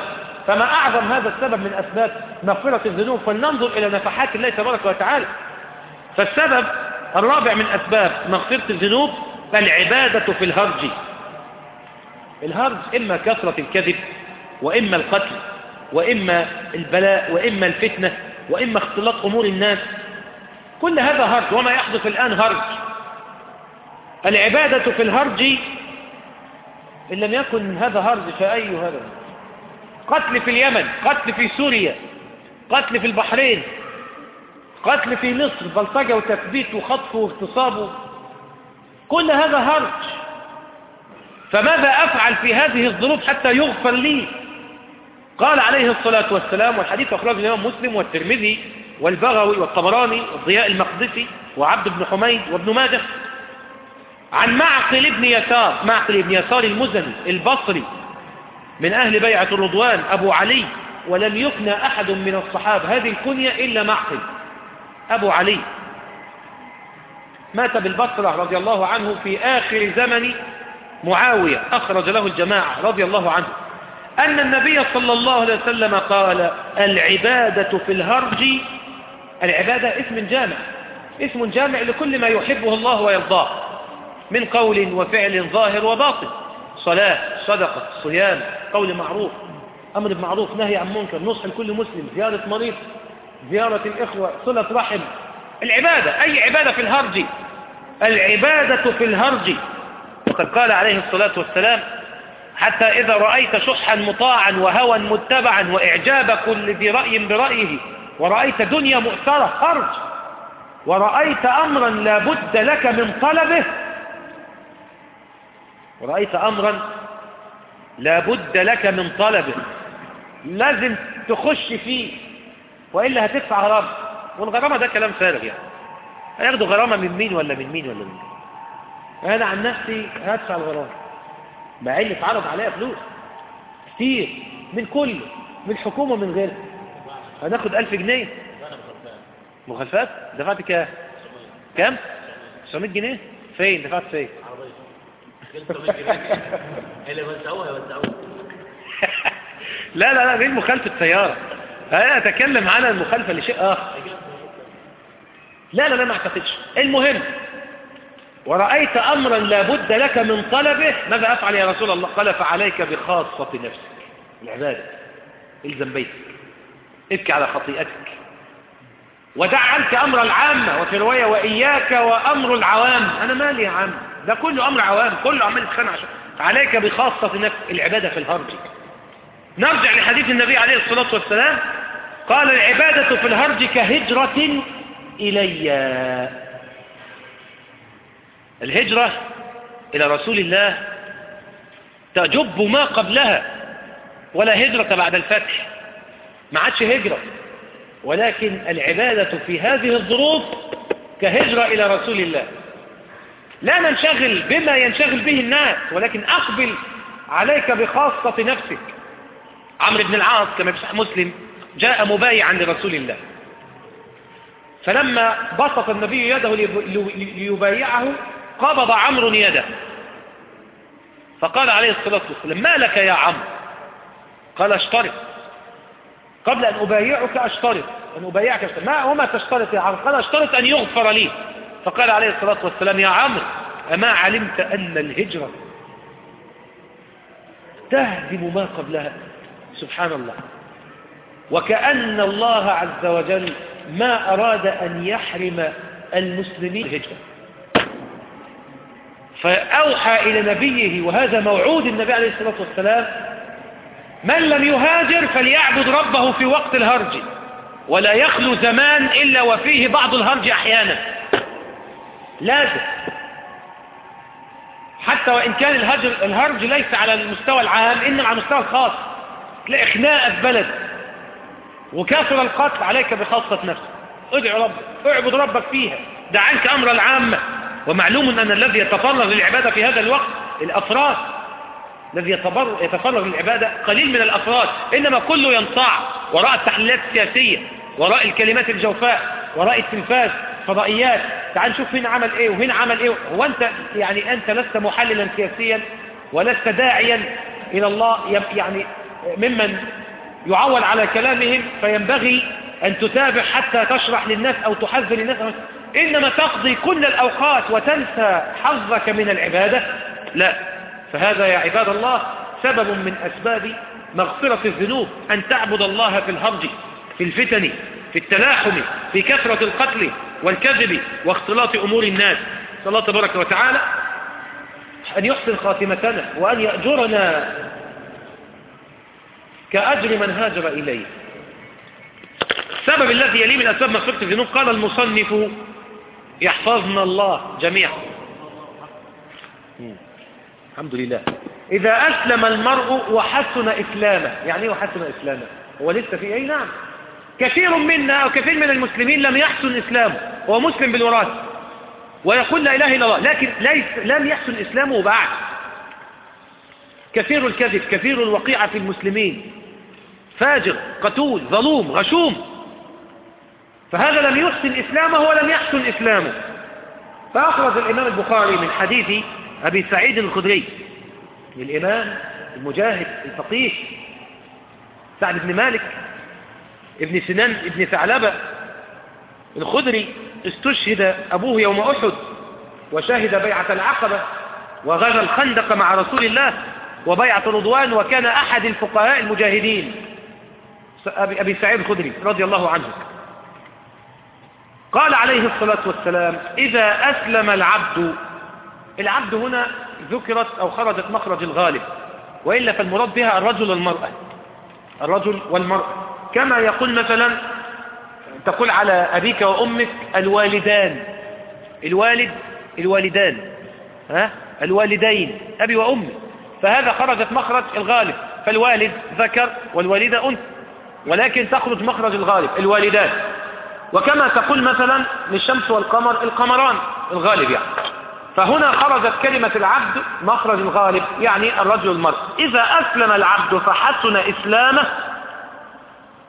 فما أعظم هذا السبب من أسباب مغفرة الذنوب فلننظر إلى نفحات الله تبارك وتعالى. فالسبب الرابع من أسباب مغفرة الذنوب العبادة في الهرج. الهرج إما كثرة الكذب وإما القتل وإما البلاء وإما الفتنة وإما اختلاط أمور الناس. كل هذا هرج وما يحدث الآن هرج. العبادة في الهرج إن لم يكن هذا هرج فأي هذا؟ قتل في اليمن قتل في سوريا قتل في البحرين قتل في مصر بلطجة وتثبيت وخطف واغتصاب. كل هذا هرج. فماذا أفعل في هذه الظروف حتى يغفر لي؟ قال عليه الصلاة والسلام والحديث أخرجه الإمام مسلم والترمذي والبغوي والطبراني والضياء المقدسي وعبد بن حميد وابن ماجه. عن معقل ابن يسار معقل ابن يسار المزني البصري من أهل بيعة الرضوان أبو علي ولم يكنى أحد من الصحابة. هذه الكنية إلا معقل أبو علي. مات بالبصرة رضي الله عنه في آخر زمن معاوية أخرج له الجماعة رضي الله عنه. أن النبي صلى الله عليه وسلم قال العبادة في الهرج العبادة اسم جامع اسم جامع لكل ما يحبه الله ويرضاه. من قول وفعل ظاهر وباطن. صلاة صدقة صيام قول معروف أمر بمعروف نهي عن منكر نصح لكل مسلم زيارة مريض زيارة الإخوة صلة رحم. العبادة أي عبادة في الهرج؟ العبادة في الهرج. وقد قال عليه الصلاة والسلام حتى إذا رأيت شحا مطاعا وهوى متبعا وإعجاب كل ذي رأي برأيه ورأيت دنيا مؤثرة خرج ورأيت أمرا لا بد لك من طلبه ورأيت أمرا لا بد لك من طلبه. لازم تخش فيه وإلا هتدفع رب والغرامة ده كلام فارغ يعني. هياخدوا غرامة من مين ولا من مين ولا من مين؟ أنا عن نفسي هدفع الغرامة. مع إن اتعرض عليها فلوس كتير من كله من الحكومة ومن غيرها. هناخد ألف جنيه. مخالفات دفعت كام؟ كام؟ 900 جنيه. فين؟ دفعت فين؟ *laughs* لا لا لا دي مخالفة سيارة أنا أتكلم على المخالفة لشيء آخر. لا لا لا ما أعتقدش. المهم ورأيت أمرا لابد لك من طلبه. ماذا أفعل يا رسول الله؟ قال فعليك بخاصة نفسك. العبادة إلزم بيتك. ابكي على خطيئتك. ودع عنك أمر العامة وفي رواية وإياك وأمر العوام. أنا مالي يا عم؟ ده كله أمر عوام كله عمال يتخانق عشان عليك بخاصة نفسك العبادة في الهرج نرجع لحديث النبي عليه الصلاة والسلام قال العبادة في الهرج كهجرة إلي. الهجرة إلى رسول الله تجب ما قبلها ولا هجرة بعد الفتح. ما عادش هجرة ولكن العبادة في هذه الظروف كهجرة إلى رسول الله. لا ننشغل بما ينشغل به الناس ولكن أقبل عليك بخاصة نفسك. عمرو بن العاص كما في مسلم جاء مبايعا لرسول الله. فلما بسط النبي يده ليبايعه قبض عمرو يده. فقال عليه الصلاة والسلام ما لك يا عمرو؟ قال أشترط. قبل أن أبايعك أشترط أن أبايعك أشترط. ما وما تشترط يا عمرو؟ قال أشترط أن يغفر لي. فقال عليه الصلاة والسلام يا عمرو أما علمت أن الهجرة تهدم ما قبلها؟ سبحان الله. وكأن الله عز وجل ما أراد أن يحرم المسلمين الهجرة. فأوحى إلى نبيه وهذا موعود النبي عليه الصلاة والسلام من لم يهاجر فليعبد ربه في وقت الهرج ولا يخلو زمان إلا وفيه بعض الهرج أحيانا. لازم. حتى وإن كان الهرج, الهرج ليس على المستوى العام إنما على المستوى الخاص. تلاقي خناقة في بلد وكافر القتل عليك بخاصة نفسك. ادعو ربك اعبد ربك فيها. دع عنك أمر العامة. ومعلوم أن الذي يتفرغ للعبادة في هذا الوقت الأفراد. الذي يتفرغ للعبادة قليل من الأفراد. إنما كله ينصاع وراء التحليلات السياسية. وراء الكلمات الجوفاء. وراء التلفاز. فضائيات تعال نشوف هنا عمل إيه وهنا عمل إيه. هو أنت يعني أنت لست محللا سياسيا ولست داعيا إلى الله يعني ممن يعول على كلامهم فينبغي أن تتابع حتى تشرح للناس أو تحذر الناس. إنما تقضي كل الأوقات وتنسى حظك من العبادة. لا فهذا يا عباد الله سبب من أسباب مغفرة الذنوب أن تعبد الله في الهرج في الفتن في التلاحم في كثرة القتل والكذب واختلاط أمور الناس. صلى الله تبارك وتعالى أن يحسن خاتمتنا وأن يأجرنا كأجر من هاجر إليه. السبب الذي يلي من أسباب مغفرة الذنوب قال المصنف يحفظنا الله جميعا. الحمد لله. إذا أسلم المرء وحسن إسلامه يعني إيه وحسن إسلامه؟ هو لسه في أي نعم؟ كثير منا أو كثير من المسلمين لم يحسن إسلامه هو مسلم بالوراثة ويقول لا إله إلا الله لكن ليس لم يحسن إسلامه بعد. كثير الكذب كثير الوقيعة في المسلمين فاجر قتول ظلوم غشوم. فهذا لم يحسن إسلامه ولم يحسن إسلامه. فأخرج الإمام البخاري من حديث أبي سعيد الخدري الإمام المجاهد الفقيه سعد بن مالك ابن سنان ابن ثعلبة الخدري استشهد أبوه يوم أحد وشهد بيعة العقبة وغزا الخندق مع رسول الله وبيعة رضوان وكان أحد الفقهاء المجاهدين. أبي سعيد الخدري رضي الله عنه. قال عليه الصلاة والسلام إذا أسلم العبد العبد هنا ذكرت أو خرجت مخرج الغالب وإلا فالمراد بها الرجل والمرأة. الرجل والمرأة. كما يقول مثلا تقول على أبيك وأمك الوالدان الوالد الوالدان ها؟ الوالدين أبي وأمي. فهذا خرجت مخرج الغالب. فالوالد ذكر والوالدة أنثى. ولكن تخرج مخرج الغالب الوالدان. وكما تقول مثلا للشمس والقمر القمران الغالب يعني. فهنا خرجت كلمة العبد مخرج الغالب يعني الرجل المرء. إذا أسلم العبد فحسن إسلامه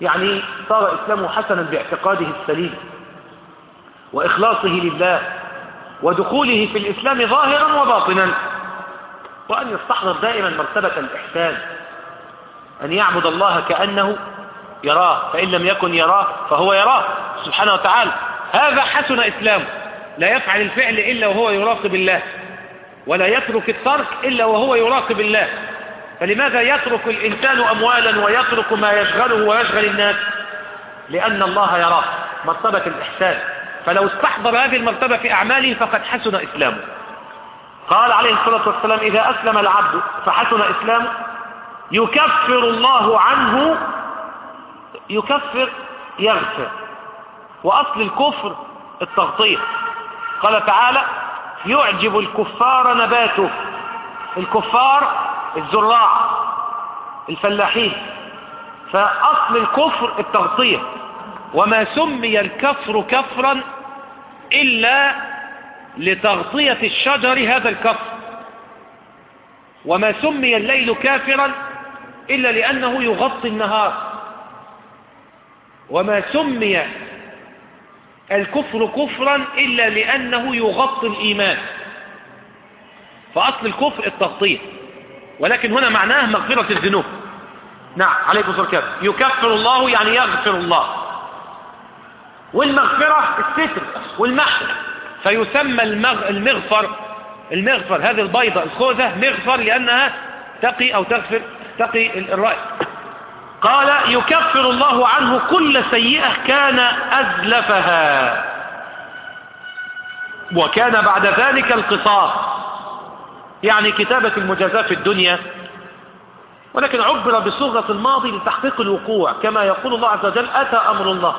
يعني صار إسلامه حسنا باعتقاده السليم وإخلاصه لله ودخوله في الإسلام ظاهرا وباطنا وأن يستحضر دائما مرتبة الإحسان أن يعبد الله كأنه يراه فإن لم يكن يراه فهو يراه. سبحانه وتعالى هذا حسن إسلامه. لا يفعل الفعل إلا وهو يراقب الله ولا يترك الترك إلا وهو يراقب الله. فلماذا يترك الإنسان أموالا ويترك ما يشغله ويشغل الناس؟ لأن الله يراه مرتبة الإحسان. فلو استحضر هذه المرتبة في أعماله فقد حسن إسلامه. قال عليه الصلاة والسلام إذا أسلم العبد فحسن إسلامه. يكفر الله عنه يكفر يغفر. وأصل الكفر التغطية. قال تعالى يعجب الكفار نباته. الكفار الزراع الفلاحين. فأصل الكفر التغطية. وما سمي الكفر كفرا إلا لتغطية الشجر هذا الكفر. وما سمي الليل كافرا إلا لأنه يغطي النهار. وما سمي الكفر كفرا إلا لأنه يغطي الإيمان. فأصل الكفر التغطية. ولكن هنا معناه مغفرة الذنوب. نعم عليكم السلام يكفر الله يعني يغفر الله. والمغفرة الستر والمحو فيسمى المغ... المغفر المغفر هذه البيضة الخوذة مغفر لأنها تقي أو تغفر تقي الرأي. قال يكفر الله عنه كل سيئة كان أزلفها. وكان بعد ذلك القصاص. يعني كتابة المجازاة في الدنيا ولكن عبر بصيغة الماضي لتحقيق الوقوع كما يقول الله عز وجل أتى أمر الله؟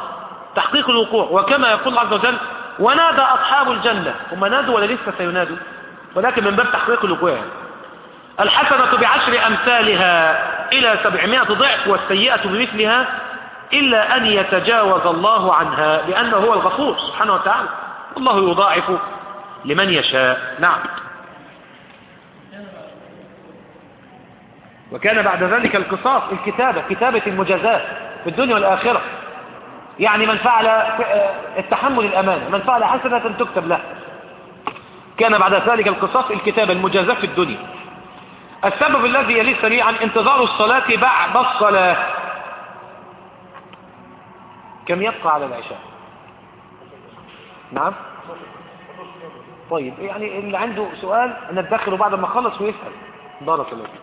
تحقيق الوقوع. وكما يقول الله عز وجل ونادى أصحاب الجنة. هم نادوا ولا لسه سينادوا؟ ولكن من باب تحقيق الوقوع. الحسنة بعشر أمثالها إلى سبعمائة ضعف والسيئة بمثلها إلا أن يتجاوز الله عنها لأنه هو الغفور سبحانه وتعالى. الله يضاعف لمن يشاء. نعم. وكان بعد ذلك القصاص الكتابة كتابة المجازات في الدنيا والآخرة. يعني من فعل التحمل الأمانة من فعل حسنة تكتب له. كان بعد ذلك القصاص الكتابة المجازاة في الدنيا. السبب الذي يلي سريعا انتظار الصلاة بعد الصلاة. كم يبقى على العشاء؟ نعم. طيب يعني اللي عنده سؤال ندخله بعد ما خلص ويسأل. بارك الله فيك.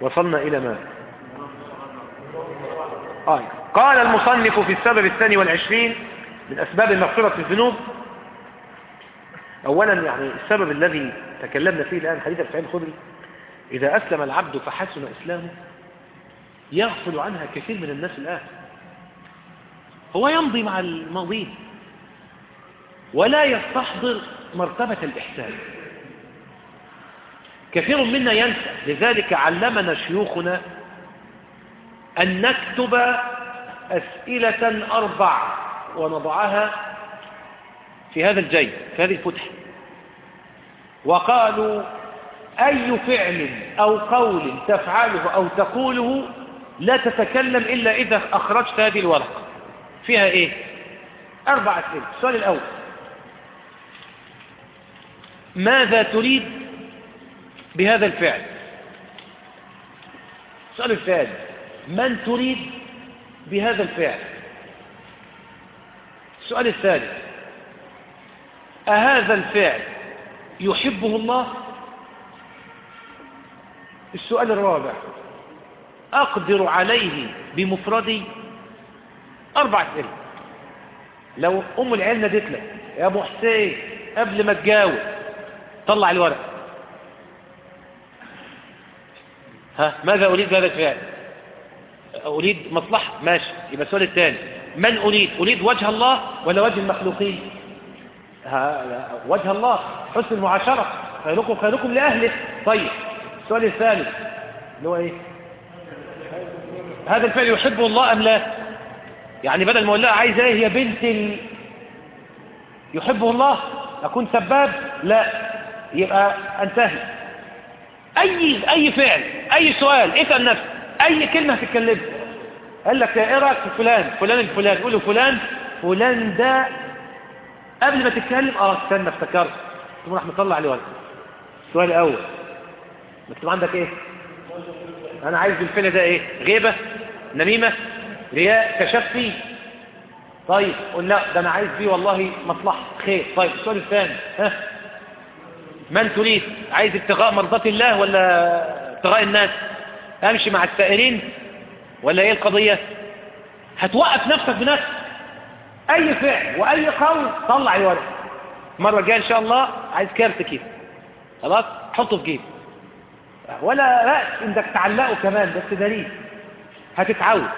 وصلنا إلى ما؟ آه. قال المصنف في السبب الثاني والعشرين من أسباب مغفرة الذنوب. أولا يعني السبب الذي تكلمنا فيه الآن حديث السعيد الخدري إذا أسلم العبد فحسن إسلامه يغفل عنها كثير من الناس الآن. هو يمضي مع الماضين ولا يستحضر مرتبة الإحسان. كثير منا ينسى. لذلك علمنا شيوخنا أن نكتب أسئلة أربع ونضعها في هذا الجيب في هذه الفتحة. وقالوا أي فعل أو قول تفعله أو تقوله لا تتكلم إلا إذا أخرجت هذه الورقة. فيها إيه؟ أربع أسئلة. السؤال الأول. ماذا تريد بهذا الفعل. السؤال الثاني من تريد بهذا الفعل؟ السؤال الثالث. أهذا الفعل يحبه الله؟ السؤال الرابع. أقدر عليه بمفردي أربع أسئلة. لو أم العيال نادت لك يا أبو حسين قبل ما تجاوب طلع الورق. ها ماذا أريد بهذا الفعل؟ أريد مصلحة ماشي يبقى السؤال الثاني. من أريد؟ أريد وجه الله ولا وجه المخلوقين؟ ها. وجه الله حسن المعاشرة. خيركم خيركم لأهله. طيب السؤال الثالث اللي هو إيه؟ هذا الفعل يحبه الله أم لا؟ يعني بدل ما أقول لها عايزة إيه؟ يا بنت ال... يحبه الله؟ أكون سباب؟ لا يبقى أنتهي. أي أي فعل أي سؤال اسأل نفسك أي كلمة هتتكلمها قال لك إيه رأيك في فلان؟ فلان الفلان. قول فلان فلان ده قبل ما تتكلم آه استنى افتكرت. ثم راح مطلع عليه ورقة. السؤال الأول. مكتوب عندك إيه؟ أنا عايز الفعل ده إيه؟ غيبة؟ نميمة؟ رياء؟ كشفتي طيب قول لا ده أنا عايز فيه والله مصلحة خير. طيب السؤال الثاني ها؟ من تريد؟ عايز ابتغاء مرضات الله ولا ابتغاء الناس؟ امشي مع السائرين ولا إيه القضية؟ هتوقف نفسك بنفسك. أي فعل وأي قول طلع الورق. المرة الجاية إن شاء الله عايز كارت كده. خلاص؟ حطه في جيب. ولا رأس إنك تعلقه كمان بس دليل. هتتعود.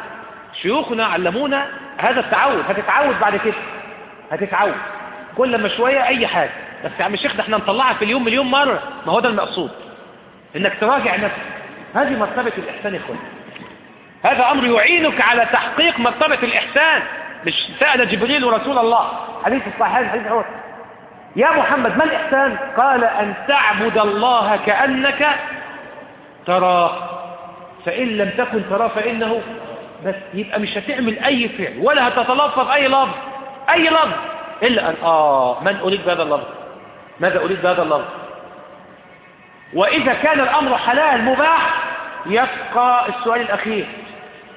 شيوخنا علمونا هذا التعود. هتتعود بعد كده. هتتعود. كل ما شوية أي حاجة. بس يا عم الشيخ ده إحنا نطلعها في اليوم مليون مره ما هو ده المقصود. انك تراجع نفسك. هذه مرتبة الإحسان يا إخوان. هذا أمر يعينك على تحقيق مرتبة الإحسان. مش سأل جبريل ورسول الله. حديث الصحيحين حديث عمر يا محمد ما الإحسان؟ قال أن تعبد الله كأنك تراه. فإن لم تكن تراه فإنه بس يبقى مش هتعمل أي فعل ولا هتتلفظ أي لفظ. أي لفظ. إلا أن آه من أريد بهذا اللفظ. ماذا أريد بهذا اللفظ؟ وإذا كان الأمر حلال مباح يبقى السؤال الأخير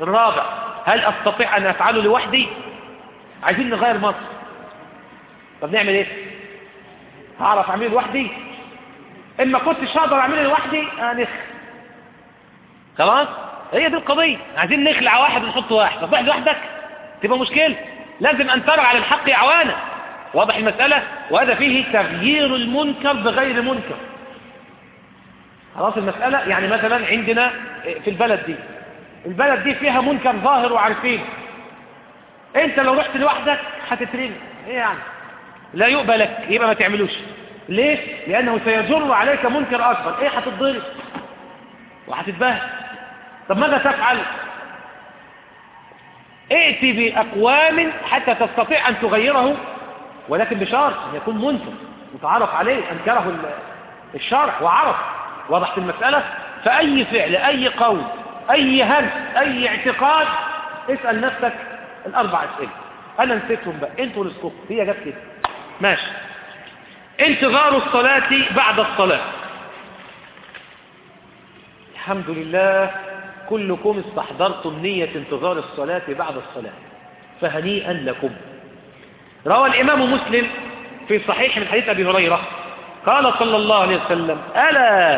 الرابع هل أستطيع أن أفعله لوحدي؟ عايزين نغير مصر. طب نعمل إيه؟ هعرف اعمله لوحدي؟ اما كنتش هقدر اعمله لوحدي انخ خلاص؟ هي دي القضية. عايزين نخلع واحد ونحط واحد. طب واحد لوحدك؟ تبقى مشكلة. لازم أن ترى على الحق أعوانا. واضح المسألة؟ وهذا فيه تغيير المنكر بغير منكر. خلاص المسألة؟ يعني مثلا عندنا في البلد دي البلد دي فيها منكر ظاهر وعارفين. انت لو رحت لوحدك هتترمي. إيه يعني؟ لا يقبل لك يبقى ما تعملوش. ليه؟ لأنه سيجر عليك منكر أكبر. إيه هتتضرب؟ وهتتبهدل. طب ماذا تفعل؟ ائتي بأقوام حتى تستطيع أن تغيره. ولكن بشرط أن يكون منكر متعارف عليه أنكره الشرع وعرف وضحت المسألة؟ فأي فعل أي قول أي همس أي اعتقاد اسأل نفسك الأربع أسئلة. أنا نسيتهم بقى. أنتوا رزقكم هي جت كده. ماشي. انتظار الصلاة بعد الصلاة. الحمد لله كلكم استحضرتم نية انتظار الصلاة بعد الصلاة. فهنيئا لكم. روى الإمام مسلم في صحيح من حديث أبي هريرة قال صلى الله عليه وسلم ألا؟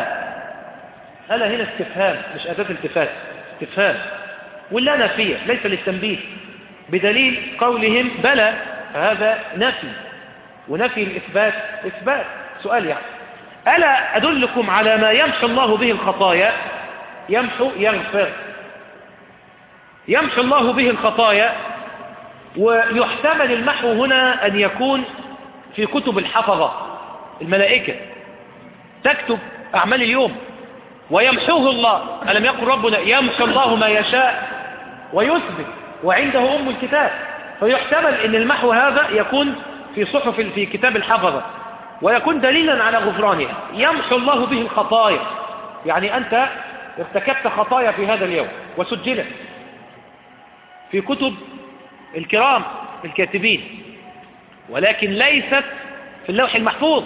ألا هنا استفهام مش أداة التفات استفهام. ولا نافية ليس للتنبيه. بدليل قولهم بلى هذا نفي. ونفي الإثبات إثبات. سؤال يعني ألا أدلكم على ما يمحو الله به الخطايا؟ يمحو يغفر. يمحو الله به الخطايا ويحتمل المحو هنا أن يكون في كتب الحفظة الملائكة. تكتب أعمال اليوم. ويمحوه الله. ألم يقل ربنا يمحو الله ما يشاء ويثبت. وعنده أم الكتاب. فيحتمل أن المحو هذا يكون في صحف في كتاب الحفظة. ويكون دليلا على غفرانها. يمحو الله به الخطايا. يعني أنت ارتكبت خطايا في هذا اليوم وسجلت. في كتب الكرام الكاتبين. ولكن ليست في اللوح المحفوظ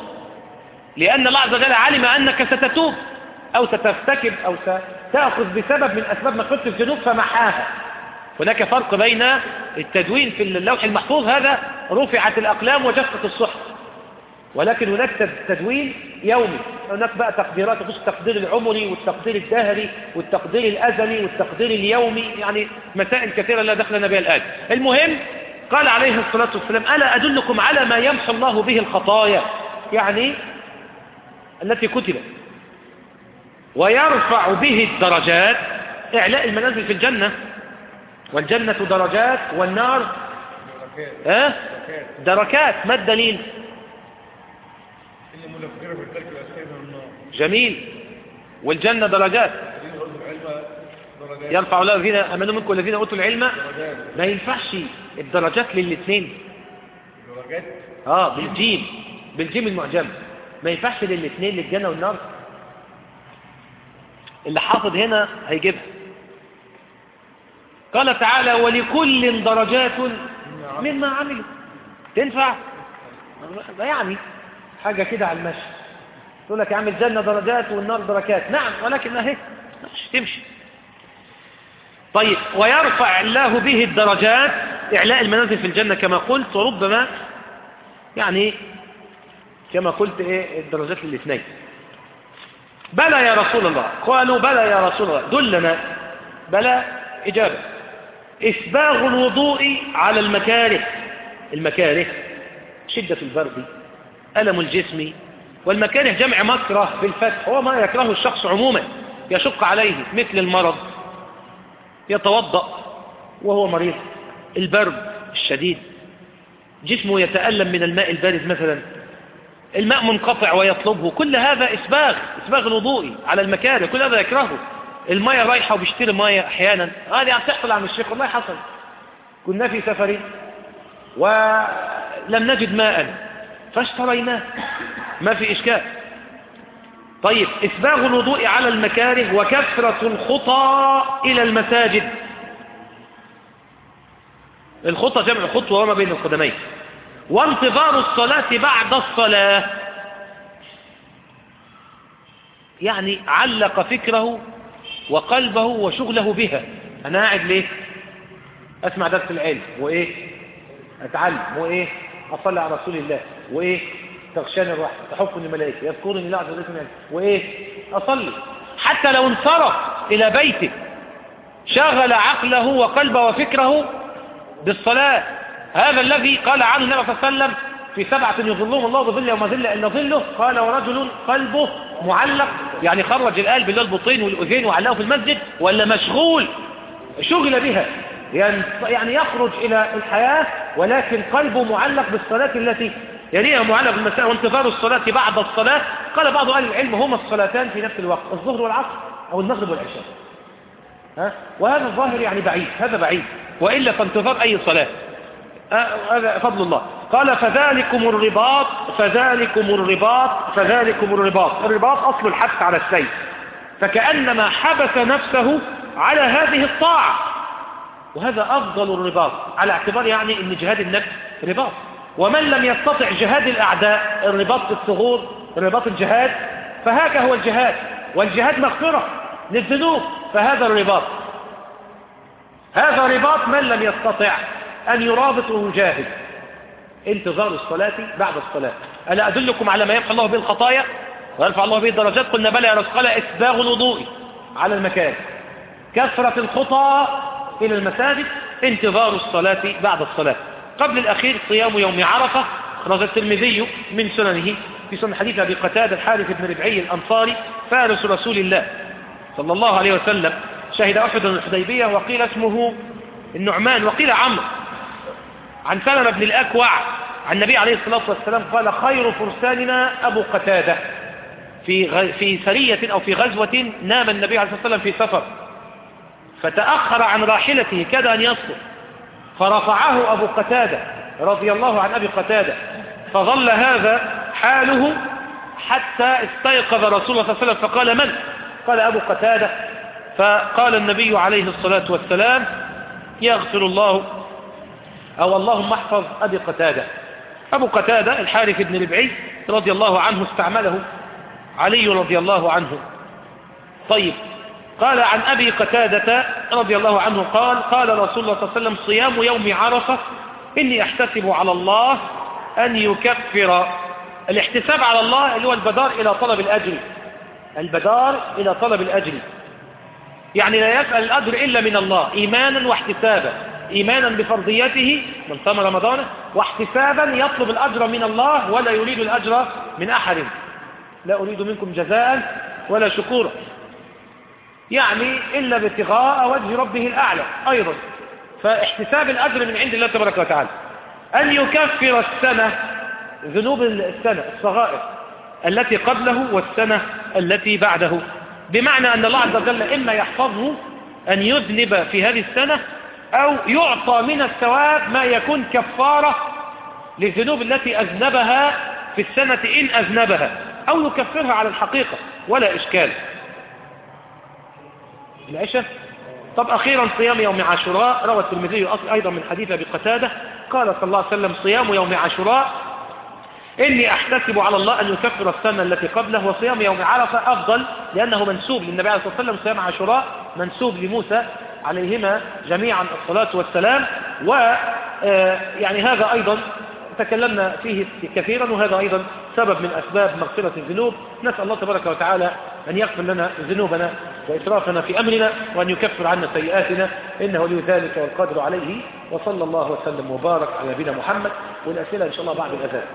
لأن الله عز وجل علم أنك ستتوب أو سترتكب أو ستأخذ بسبب من أسباب مغفرة الذنوب فمحاها. هناك فرق بين التدوين في اللوح المحفوظ هذا رفعت الأقلام وجفت الصحف. ولكن هناك تدوين يومي. هناك بقى تقديرات تخص التقدير العمري والتقدير الدهري والتقدير الأزلي والتقدير اليومي يعني مسائل كثيرة لا دخل لنا بها الآن. المهم قال عليه الصلاة والسلام ألا أدلكم على ما يمحو الله به الخطايا؟ يعني التي كتبت. ويرفع به الدرجات. إعلاء المنازل في الجنة. والجنة درجات والنار ها؟ دركات. ما الدليل اللي منفجرة في التلك الأسفل من النار جميل. والجنة درجات. يرفع الله الذين آمنوا منكم والذين أوتوا العلم. ما ينفعش الدرجات للاثنين درجات آه بالجيم. بالجيم المعجم. ما ينفعش للاثنين للجنة والنار. اللي حافظ هنا هيجيبها. قال تعالى ولكل درجات مما عملوا. تنفع؟ ده يعني حاجة كده على المشي. تقول لك يا عم الجنة درجات والنار دركات نعم ولكن اهي مش تمشي. طيب ويرفع الله به الدرجات إعلاء المنازل في الجنة كما قلت وربما يعني كما قلت إيه الدرجات للاثنين. بلى يا رسول الله. قالوا بلى يا رسول الله. دلنا بلى إجابة. إسباغ الوضوء على المكاره. المكاره شدة البرد. ألم الجسم والمكاره جمع مكره بالفتح هو ما يكرهه الشخص عموما يشق عليه مثل المرض يتوضأ وهو مريض البرد الشديد جسمه يتألم من الماء البارد مثلا الماء منقطع ويطلبه كل هذا إسباغ إسباغ الوضوء على المكاره كل هذا يكرهه المية رايحة وبيشتري مية أحيانا هذه عم تحصل عن الشيخ والله حصل كنا في سفر ولم نجد ماء فاشتريناه. ما في إشكال. طيب إسباغ الوضوء على المكاره وكثرة الخطى إلى المساجد. الخطى جمع خطوة وما بين القدمين. وانتظار الصلاة بعد الصلاة. يعني علق فكره وقلبه وشغله بها. أنا قاعد ليه؟ أسمع درس العلم. وإيه؟ أتعلم. وإيه؟ أصلي على رسول الله. وإيه؟ تغشاني الرحمة تحفني الملائكة يذكرني الله عز وجل وإيه؟ أصلي. حتى لو انصرف إلى بيته شغل عقله وقلبه وفكره بالصلاة. هذا الذي قال عنه النبي صلى الله عليه وسلم في سبعة يظلهم الله بظل يوم ظل إلا ظله. قال ورجل قلبه معلق يعني خرج القلب اللي هو البطين والأذين وعلقه في المسجد ولا مشغول؟ شغل بها. يعني يعني يخرج إلى الحياة ولكن قلبه معلق بالصلاة التي يليها معلق بالمساء وانتظار الصلاة بعد الصلاة. قال بعض أهل العلم هما الصلاتان في نفس الوقت الظهر والعصر أو المغرب والعشاء. ها؟ وهذا الظاهر يعني بعيد هذا بعيد. وإلا فانتظار أي صلاة. هذا فضل الله. قال فذلكم الرباط فذلكم الرباط فذلكم الرباط. الرباط أصل الحبس على السيف فكأنما حبس نفسه على هذه الطاعة. وهذا أفضل الرباط على اعتبار يعني أن جهاد النفس رباط. ومن لم يستطع جهاد الأعداء الرباط بالثغور رباط الجهاد فهذا هو الجهاد. والجهاد مغفرة للذنوب فهذا الرباط. هذا رباط من لم يستطع أن يرابط ويجاهد انتظار الصلاة بعد الصلاة. ألا أدلكم على ما يرفع الله به الخطايا؟ ويرفع الله به الدرجات؟ قلنا بلى يا رسول قال إسباغ الوضوء على المكان. كثرة الخطى إلى المساجد انتظار الصلاة بعد الصلاة قبل الأخير صيام يوم عرفة أخرج الترمذي من سننه في سنن حديث أبي قتادة الحارث بن ربعي الأنصاري فارس رسول الله صلى الله عليه وسلم شهد أحد الحديبية وقيل اسمه النعمان وقيل عمرو عن سلمة بن الأكوع عن النبي عليه الصلاة والسلام قال خير فرساننا أبو قتادة في. في سرية أو في غزوة نام النبي عليه الصلاة والسلام في سفر فتأخر عن راحلته كاد أن يسقط فرفعه أبو قتادة رضي الله عن أبي قتادة فظل هذا حاله حتى استيقظ رسول الله صلى الله عليه وسلم فقال من؟ قال أبو قتادة. فقال النبي عليه الصلاة والسلام يغفر الله أو اللهم احفظ أبي قتادة. أبو قتادة الحارث بن ربعي رضي الله عنه استعمله علي رضي الله عنه. طيب قال عن أبي قتادة رضي الله عنه قال قال رسول الله صلى الله عليه وسلم صيام يوم عرفة إني أحتسب على الله أن يكفر. الاحتساب على الله اللي هو البدار إلى طلب الأجر. البدار إلى طلب الأجر. يعني لا يسأل الأجر إلا من الله إيمانا واحتسابا. إيمانا بفرضيته من صام رمضان واحتسابا يطلب الأجر من الله ولا يريد الأجر من أحد. لا أريد منكم جزاء ولا شكورا. يعني إلا ابتغاء وجه ربه الأعلى أيضا. فاحتساب الأجر من عند الله تبارك وتعالى. أن يكفر السنة ذنوب السنة الصغائر التي قبله والسنة التي بعده. بمعنى أن الله عز وجل إما يحفظه أن يذنب في هذه السنة أو يعطى من الثواب ما يكون كفارة للذنوب التي أذنبها في السنة إن أذنبها أو يكفرها على الحقيقة ولا إشكال. العشاء. طب أخيرا صيام يوم عاشوراء روى الترمذي أيضا من حديث أبي قتادة قال صلى الله عليه وسلم صيام يوم عاشوراء. إني أحتسب على الله أن يكفر السنة التي قبله وصيام يوم عرفة أفضل لأنه منسوب للنبي عليه الصلاة والسلام صيام عاشوراء منسوب لموسى عليهما جميعا الصلاة والسلام. و يعني هذا أيضا تكلمنا فيه كثيرا وهذا أيضا سبب من أسباب مغفرة الذنوب. نسأل الله تبارك وتعالى أن يغفر لنا ذنوبنا. وإسرافنا في أمرنا وأن يكفر عنا سيئاتنا إنه لي ذلك والقدر عليه وصلى الله وسلم وبارك على نبينا محمد والأسئلة إن شاء الله بعد الأذان.